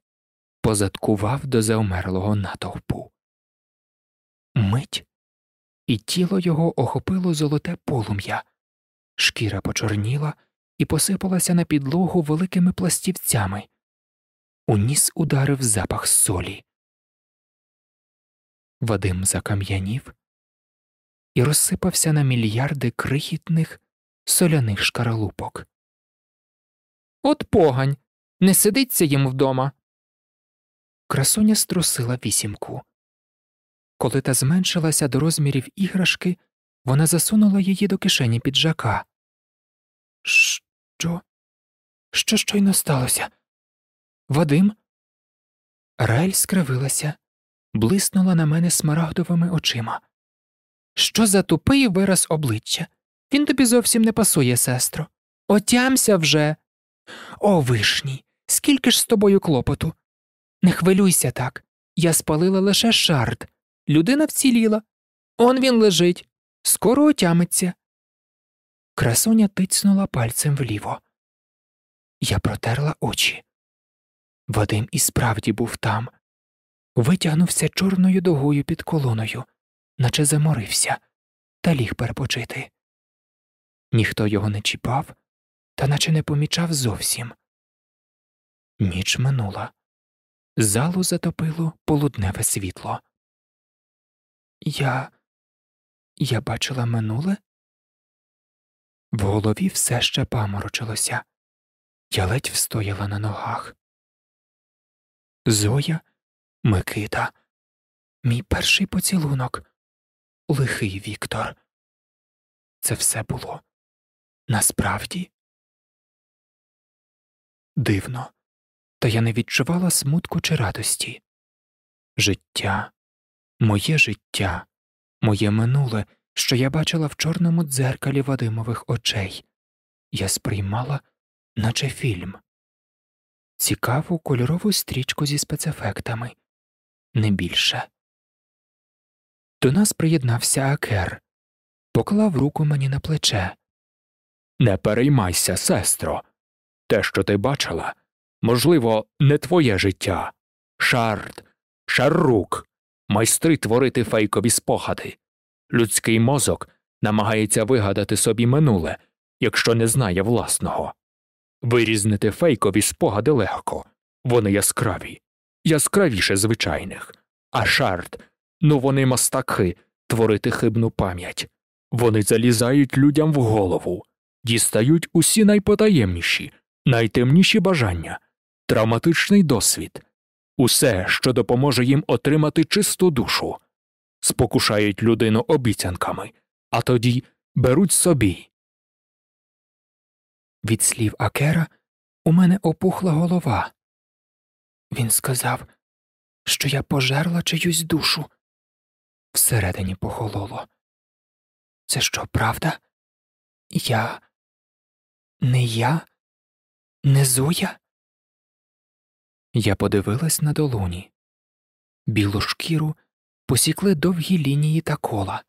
позадкував до завмерлого натовпу. Мить, і тіло його охопило золоте полум'я, шкіра почорніла і посипалася на підлогу великими пластівцями. У ніс ударив запах солі. Вадим закам'янів і розсипався на мільярди крихітних соляних шкаралупок. От погань, не сидиться їм вдома. Красуня струсила вісімку. Коли та зменшилася до розмірів іграшки, вона засунула її до кишені піджака. Що? Що щойно сталося? Вадим? Раель скривилася, блиснула на мене смарагдовими очима. Що за тупий вираз обличчя? Він тобі зовсім не пасує, сестро. Отямся вже. О, вишній, скільки ж з тобою клопоту. Не хвилюйся так. Я спалила лише шард. Людина вціліла. Он він лежить. Скоро отямиться. Красуня тицнула пальцем вліво. Я протерла очі. Вадим і справді був там, витягнувся чорною дугою під колоною, наче заморився, та ліг перепочити. Ніхто його не чіпав, та наче не помічав зовсім. Ніч минула. Залу затопило полудневе світло. Я. Я бачила минуле? В голові все ще паморочилося. Я ледь встояла на ногах. Зоя, Микита, мій перший поцілунок, лихий Віктор. Це все було насправді? Дивно, та я не відчувала смутку чи радості. Життя, моє життя, моє минуле, що я бачила в чорному дзеркалі Вадимових очей, я сприймала, наче фільм, цікаву кольорову стрічку зі спецефектами, не більше. До нас приєднався Акер, поклав руку мені на плече. Не переймайся, сестро. Те, що ти бачила, можливо, не твоє життя. Шард, шаррук, майстри творити фейкові спогади. Людський мозок намагається вигадати собі минуле, якщо не знає власного. Вирізнити фейкові спогади легко, вони яскраві, яскравіше звичайних. А шард, ну вони мастаки творити хибну пам'ять. Вони залізають людям в голову, дістають усі найпотаємніші, найтемніші бажання, травматичний досвід, усе, що допоможе їм отримати чисту душу, спокушають людину обіцянками, а тоді беруть собі. Від слів Акера у мене опухла голова. Він сказав, що я пожерла чиюсь душу. Всередині похололо. Це що, правда? Я. Не я? Не Зоя? Я подивилась на долоні. Білу шкіру посікли довгі лінії та кола,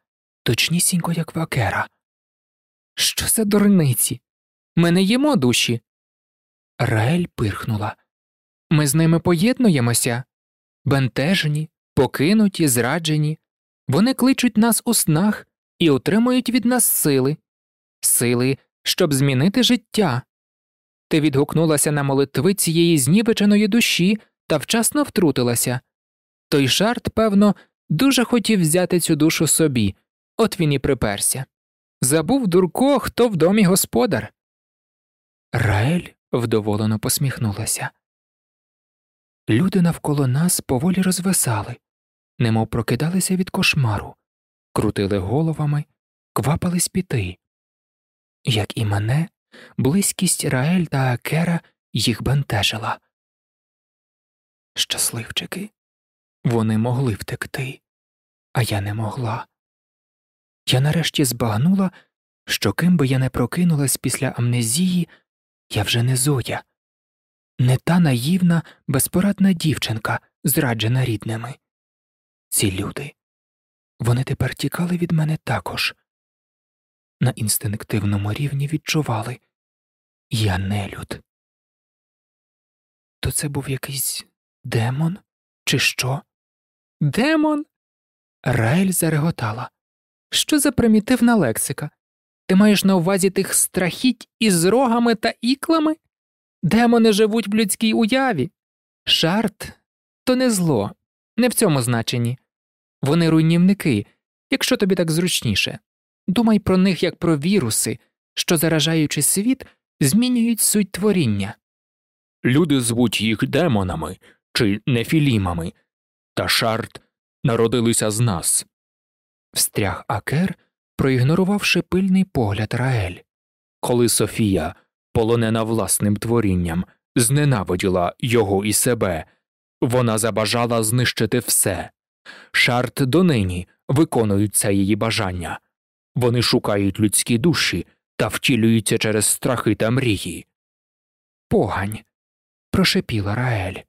точнісінько, як вакера. Що за дурниці? Ми не їмо душі. Раель пирхнула. Ми з ними поєднуємося. Бентежені, покинуті, зраджені. Вони кличуть нас у снах і отримують від нас сили, сили, щоб змінити життя. Ти відгукнулася на молитви цієї знівеченої душі та вчасно втрутилася. Той шарт, певно, дуже хотів взяти цю душу собі, от він і приперся. Забув дурко, хто в домі господар. Раель вдоволено посміхнулася. Люди навколо нас поволі розвисали, немов прокидалися від кошмару, крутили головами, квапились піти. Як і мене, близькість Раель та Акера їх бентежила. Щасливчики, вони могли втекти, а я не могла. Я нарешті збагнула, що ким би я не прокинулась після амнезії, я вже не Зоя, не та наївна, безпорадна дівчинка, зраджена рідними. Ці люди, вони тепер тікали від мене також. На інстинктивному рівні відчували, Я нелюд. То це був якийсь демон, чи що? Демон? Раель зареготала. Що за примітивна лексика? Ти маєш на увазі тих страхіть із рогами та іклами? Демони живуть в людській уяві. Шарт то не зло, не в цьому значенні. Вони руйнівники, якщо тобі так зручніше. Думай про них як про віруси, що, заражаючи світ, змінюють суть творіння. Люди звуть їх демонами чи нефілімами, та шарт народилися з нас. Встряг Акер, проігнорувавши пильний погляд Раель. Коли Софія, полонена власним творінням, зненавиділа його і себе, вона забажала знищити все. Шарт донині виконують це її бажання. Вони шукають людські душі та втілюються через страхи та мрії. Погань. прошепіла Раель.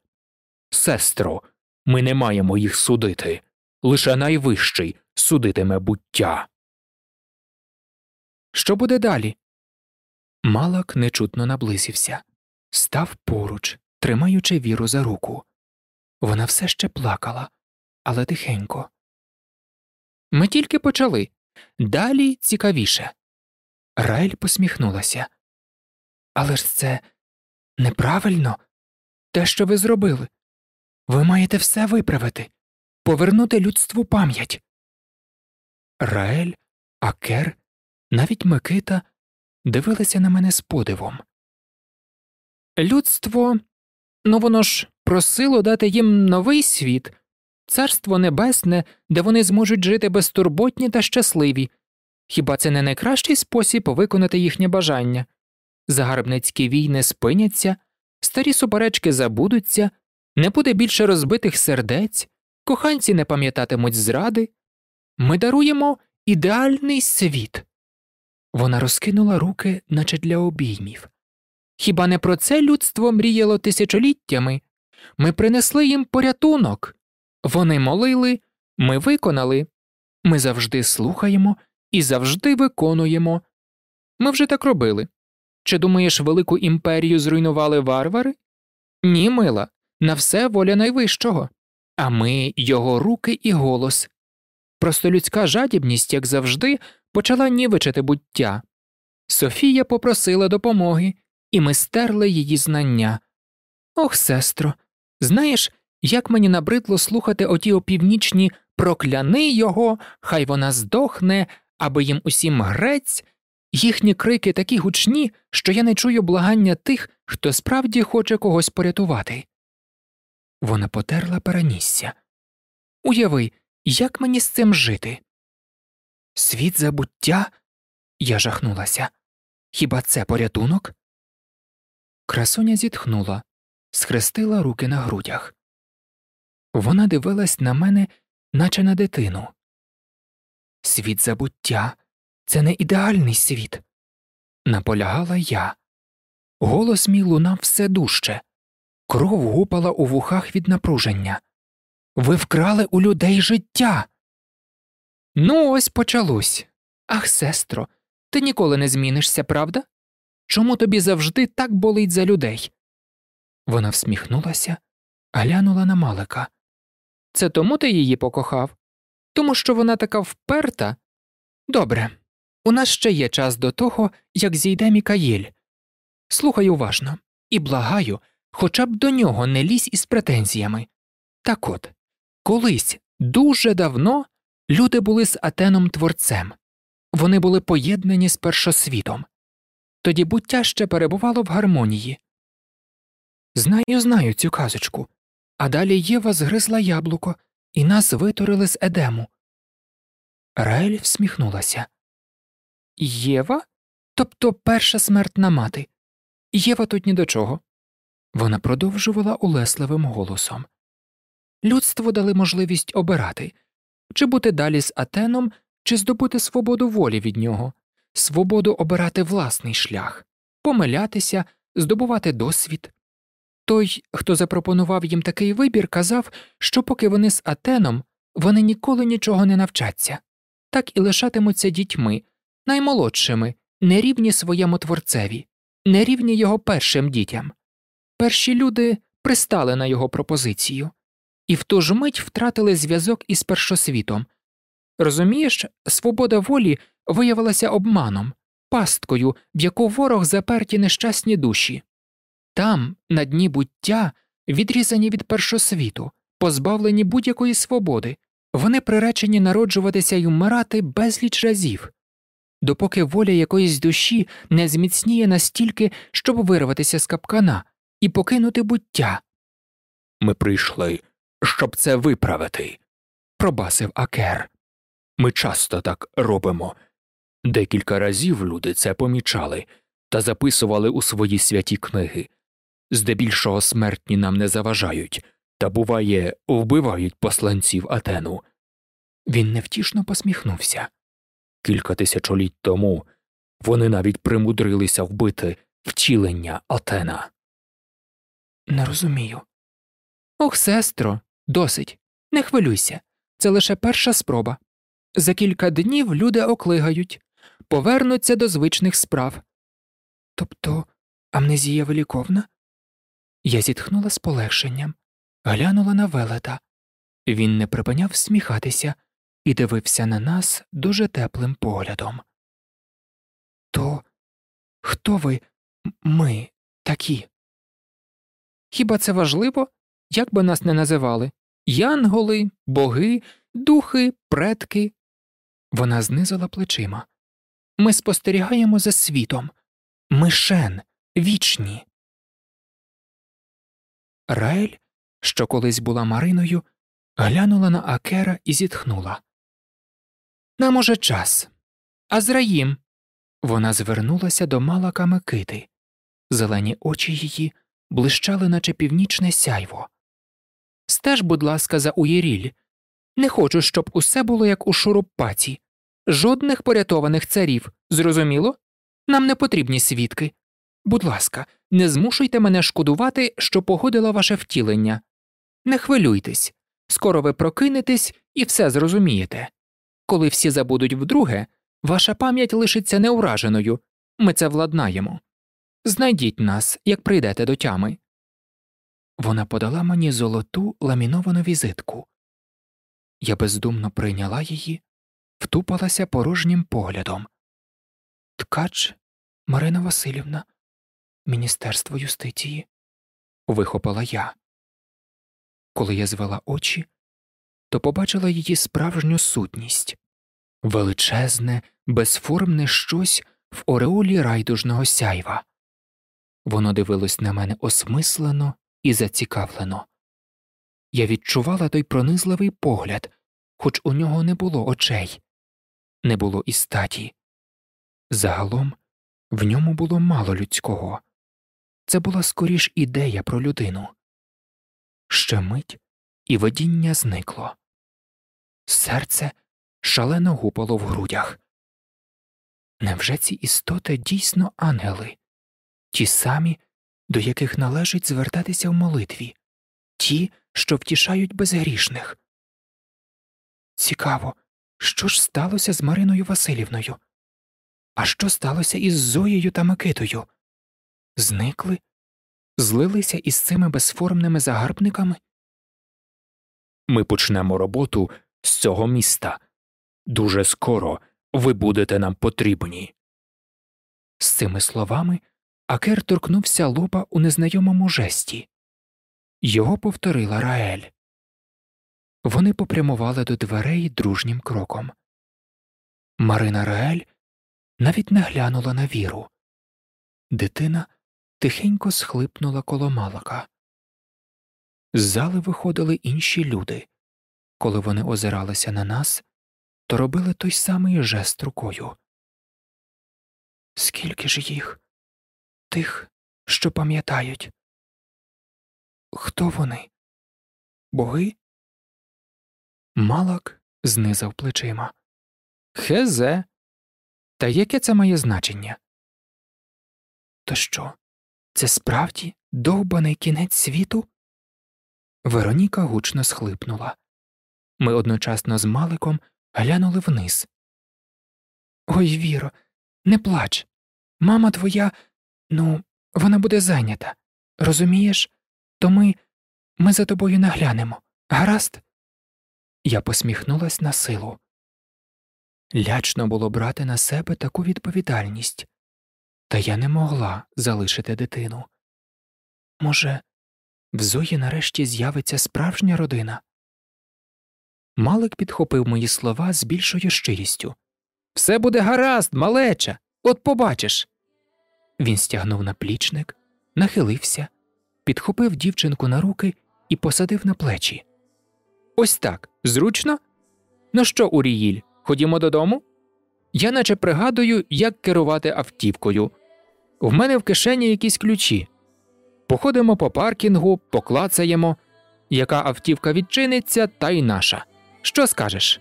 Сестро, ми не маємо їх судити. Лише найвищий судитиме буття. Що буде далі? Малак нечутно наблизився, став поруч, тримаючи віру за руку. Вона все ще плакала, але тихенько. Ми тільки почали. Далі цікавіше. Райль посміхнулася. Але ж це неправильно те, що ви зробили. Ви маєте все виправити, повернути людству пам'ять. Раель, Акер, навіть Микита дивилися на мене з подивом. Людство, ну воно ж просило дати їм новий світ, царство небесне, де вони зможуть жити безтурботні та щасливі. Хіба це не найкращий спосіб виконати їхнє бажання? Загарбницькі війни спиняться, старі суперечки забудуться, не буде більше розбитих сердець, коханці не пам'ятатимуть зради. Ми даруємо ідеальний світ. Вона розкинула руки, наче для обіймів. Хіба не про це людство мріяло тисячоліттями? Ми принесли їм порятунок. Вони молили, ми виконали. Ми завжди слухаємо і завжди виконуємо. Ми вже так робили. Чи думаєш, велику імперію зруйнували варвари? Ні, мила, на все воля найвищого. А ми його руки і голос. Просто людська жадібність, як завжди, почала нівечити буття. Софія попросила допомоги, і ми стерли її знання. Ох, сестро, знаєш, як мені набридло слухати оті опівнічні прокляни його, хай вона здохне, аби їм усім грець. Їхні крики такі гучні, що я не чую благання тих, хто справді хоче когось порятувати. Вона потерла перенісся. Уяви, як мені з цим жити? Світ забуття? Я жахнулася. Хіба це порятунок? Красуня зітхнула, схрестила руки на грудях. Вона дивилась на мене, наче на дитину. Світ забуття це не ідеальний світ. Наполягала я. Голос мій лунав все дужче, кров гупала у вухах від напруження. Ви вкрали у людей життя. Ну, ось почалось. Ах, сестро, ти ніколи не змінишся, правда? Чому тобі завжди так болить за людей? Вона всміхнулася, глянула на Малика. Це тому ти її покохав? Тому що вона така вперта? Добре, у нас ще є час до того, як зійде Мікаїль. Слухай уважно і благаю, хоча б до нього не лізь із претензіями. Так от, колись дуже давно люди були з Атеном творцем, вони були поєднані з першосвітом. Тоді буття ще перебувало в гармонії. Знаю, знаю цю казочку. А далі Єва згризла яблуко, і нас витурили з Едему. Раель всміхнулася. Єва? Тобто перша смертна мати. Єва тут ні до чого. Вона продовжувала улесливим голосом. Людству дали можливість обирати чи бути далі з Атеном, чи здобути свободу волі від нього, свободу обирати власний шлях, помилятися, здобувати досвід. Той, хто запропонував їм такий вибір, казав, що поки вони з Атеном, вони ніколи нічого не навчаться, так і лишатимуться дітьми, наймолодшими, нерівні своєму творцеві. не рівні його першим дітям. Перші люди пристали на його пропозицію і в ту ж мить втратили зв'язок із першосвітом. Розумієш, свобода волі виявилася обманом, пасткою, в яку ворог заперті нещасні душі. Там, на дні буття, відрізані від першосвіту, позбавлені будь-якої свободи, вони приречені народжуватися й вмирати безліч разів, допоки воля якоїсь душі не зміцніє настільки, щоб вирватися з капкана і покинути буття. Ми прийшли, щоб це виправити, пробасив Акер. Ми часто так робимо. Декілька разів люди це помічали та записували у свої святі книги. Здебільшого смертні нам не заважають, та, буває, вбивають посланців Атену. Він невтішно посміхнувся. Кілька тисячоліть тому вони навіть примудрилися вбити втілення Атена. Не розумію. Ох, сестро, досить. Не хвилюйся. Це лише перша спроба. За кілька днів люди оклигають, повернуться до звичних справ. Тобто амнезія виліковна? Я зітхнула з полегшенням, глянула на велета. Він не припиняв сміхатися і дивився на нас дуже теплим поглядом. То хто ви, ми, такі? Хіба це важливо? Як би нас не називали? Янголи, боги, духи, предки. Вона знизила плечима. Ми спостерігаємо за світом. Ми шен, вічні. Раель, що колись була Мариною, глянула на Акера і зітхнула. Нам уже час. Азраїм. Вона звернулася до Малака Микити. Зелені очі її блищали, наче північне сяйво. Стеж, будь ласка, за Уєріль. Не хочу, щоб усе було як у шуруппаці. Жодних порятованих царів, зрозуміло? Нам не потрібні свідки. Будь ласка, не змушуйте мене шкодувати, що погодила ваше втілення. Не хвилюйтесь, скоро ви прокинетесь і все зрозумієте. Коли всі забудуть вдруге, ваша пам'ять лишиться неураженою, ми це владнаємо. Знайдіть нас, як прийдете до тями. Вона подала мені золоту ламіновану візитку. Я бездумно прийняла її, втупалася порожнім поглядом. Ткач Марина Васильівна, Міністерство юстиції, вихопила я. Коли я звела очі, то побачила її справжню сутність величезне, безформне щось в ореолі райдужного сяйва. Воно дивилось на мене осмислено і зацікавлено. Я відчувала той пронизливий погляд, хоч у нього не було очей, не було і статі. Загалом в ньому було мало людського. Це була скоріш ідея про людину. Ще мить, і видіння зникло. Серце шалено гупало в грудях. Невже ці істоти дійсно ангели, ті самі, до яких належить звертатися в молитві, ті, що втішають безгрішних? Цікаво, що ж сталося з Мариною Васильівною? А що сталося із Зоєю та Микитою? Зникли? Злилися із цими безформними загарбниками? Ми почнемо роботу з цього міста. Дуже скоро ви будете нам потрібні. З цими словами Акер торкнувся лоба у незнайомому жесті. Його повторила Раель. Вони попрямували до дверей дружнім кроком. Марина Раель навіть не глянула на віру. Дитина тихенько схлипнула коло малака. З зали виходили інші люди. Коли вони озиралися на нас, то робили той самий жест рукою. Скільки ж їх? Тих, що пам'ятають? Хто вони? Боги? Малак знизав плечима. Хезе. Та яке це має значення? То що, це справді довбаний кінець світу? Вероніка гучно схлипнула. Ми одночасно з Маликом глянули вниз. Ой, Віро, не плач. Мама твоя Ну, вона буде зайнята. Розумієш? То ми. ми за тобою наглянемо. Гаразд? Я посміхнулась на силу. Лячно було брати на себе таку відповідальність, та я не могла залишити дитину. Може, в Зої нарешті з'явиться справжня родина? Малик підхопив мої слова з більшою щирістю. Все буде гаразд, малеча, от побачиш. Він стягнув наплічник, нахилився, підхопив дівчинку на руки і посадив на плечі. Ось так, зручно? Ну що, Уріїль, ходімо додому? Я наче пригадую, як керувати автівкою. В мене в кишені якісь ключі. Походимо по паркінгу, поклацаємо. Яка автівка відчиниться, та й наша. Що скажеш?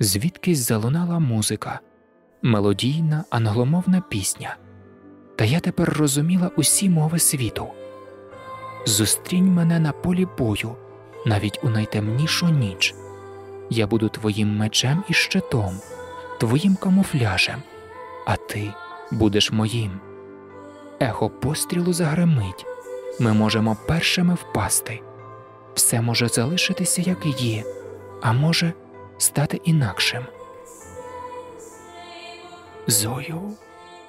Звідкись залунала музика, мелодійна англомовна пісня. Та я тепер розуміла усі мови світу. Зустрінь мене на полі бою, навіть у найтемнішу ніч. Я буду твоїм мечем і щитом, твоїм камуфляжем, а ти будеш моїм. Ехо пострілу загремить, ми можемо першими впасти. Все може залишитися, як є, а може стати інакшим. Зою,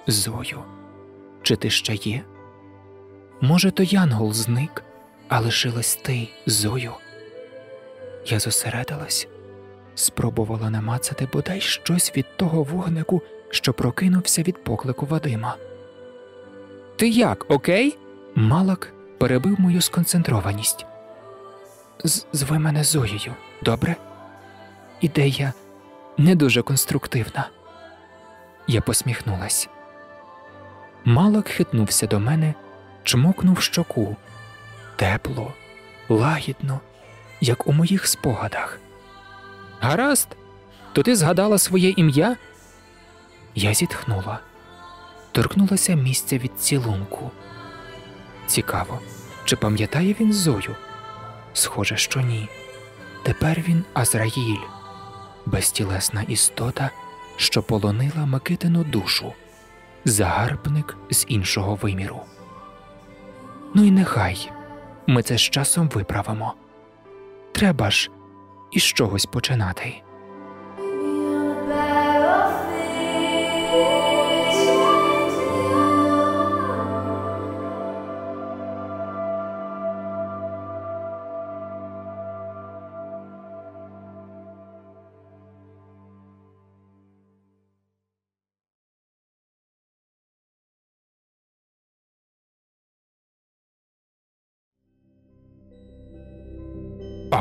Зою, чи ти ще є? Може, то Янгол зник, а лишилась ти, Зою. Я зосередилась, спробувала намацати бодай щось від того вогнику, що прокинувся від поклику Вадима. Ти як, окей? Малак перебив мою сконцентрованість. Зви мене Зоєю, добре? Ідея не дуже конструктивна. Я посміхнулась. Малак хитнувся до мене, чмокнув щоку. Тепло, лагідно, як у моїх спогадах. Гаразд, то ти згадала своє ім'я? Я зітхнула, торкнулася місця від цілунку. Цікаво, чи пам'ятає він Зою? Схоже, що ні. Тепер він Азраїль, безтілесна істота, що полонила Микитину душу, загарбник з іншого виміру. Ну і нехай ми це з часом виправимо. Треба ж із чогось починати.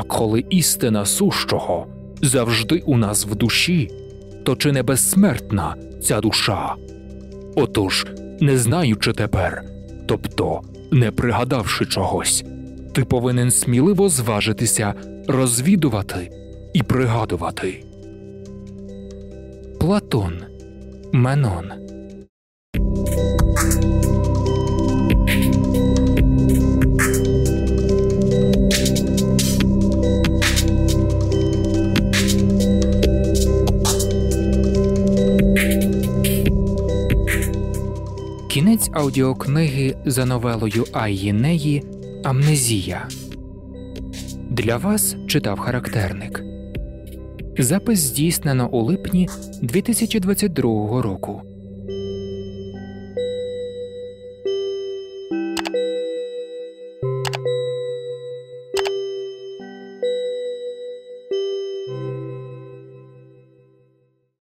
Коли істина сущого завжди у нас в душі, то чи не безсмертна ця душа? Отож, не знаючи тепер, тобто не пригадавши чогось, ти повинен сміливо зважитися розвідувати і пригадувати. Платон Менон Кінець аудіокниги за новелою Айї Неї Амнезія. Для вас читав характерник. Запис здійснено у липні 2022 року.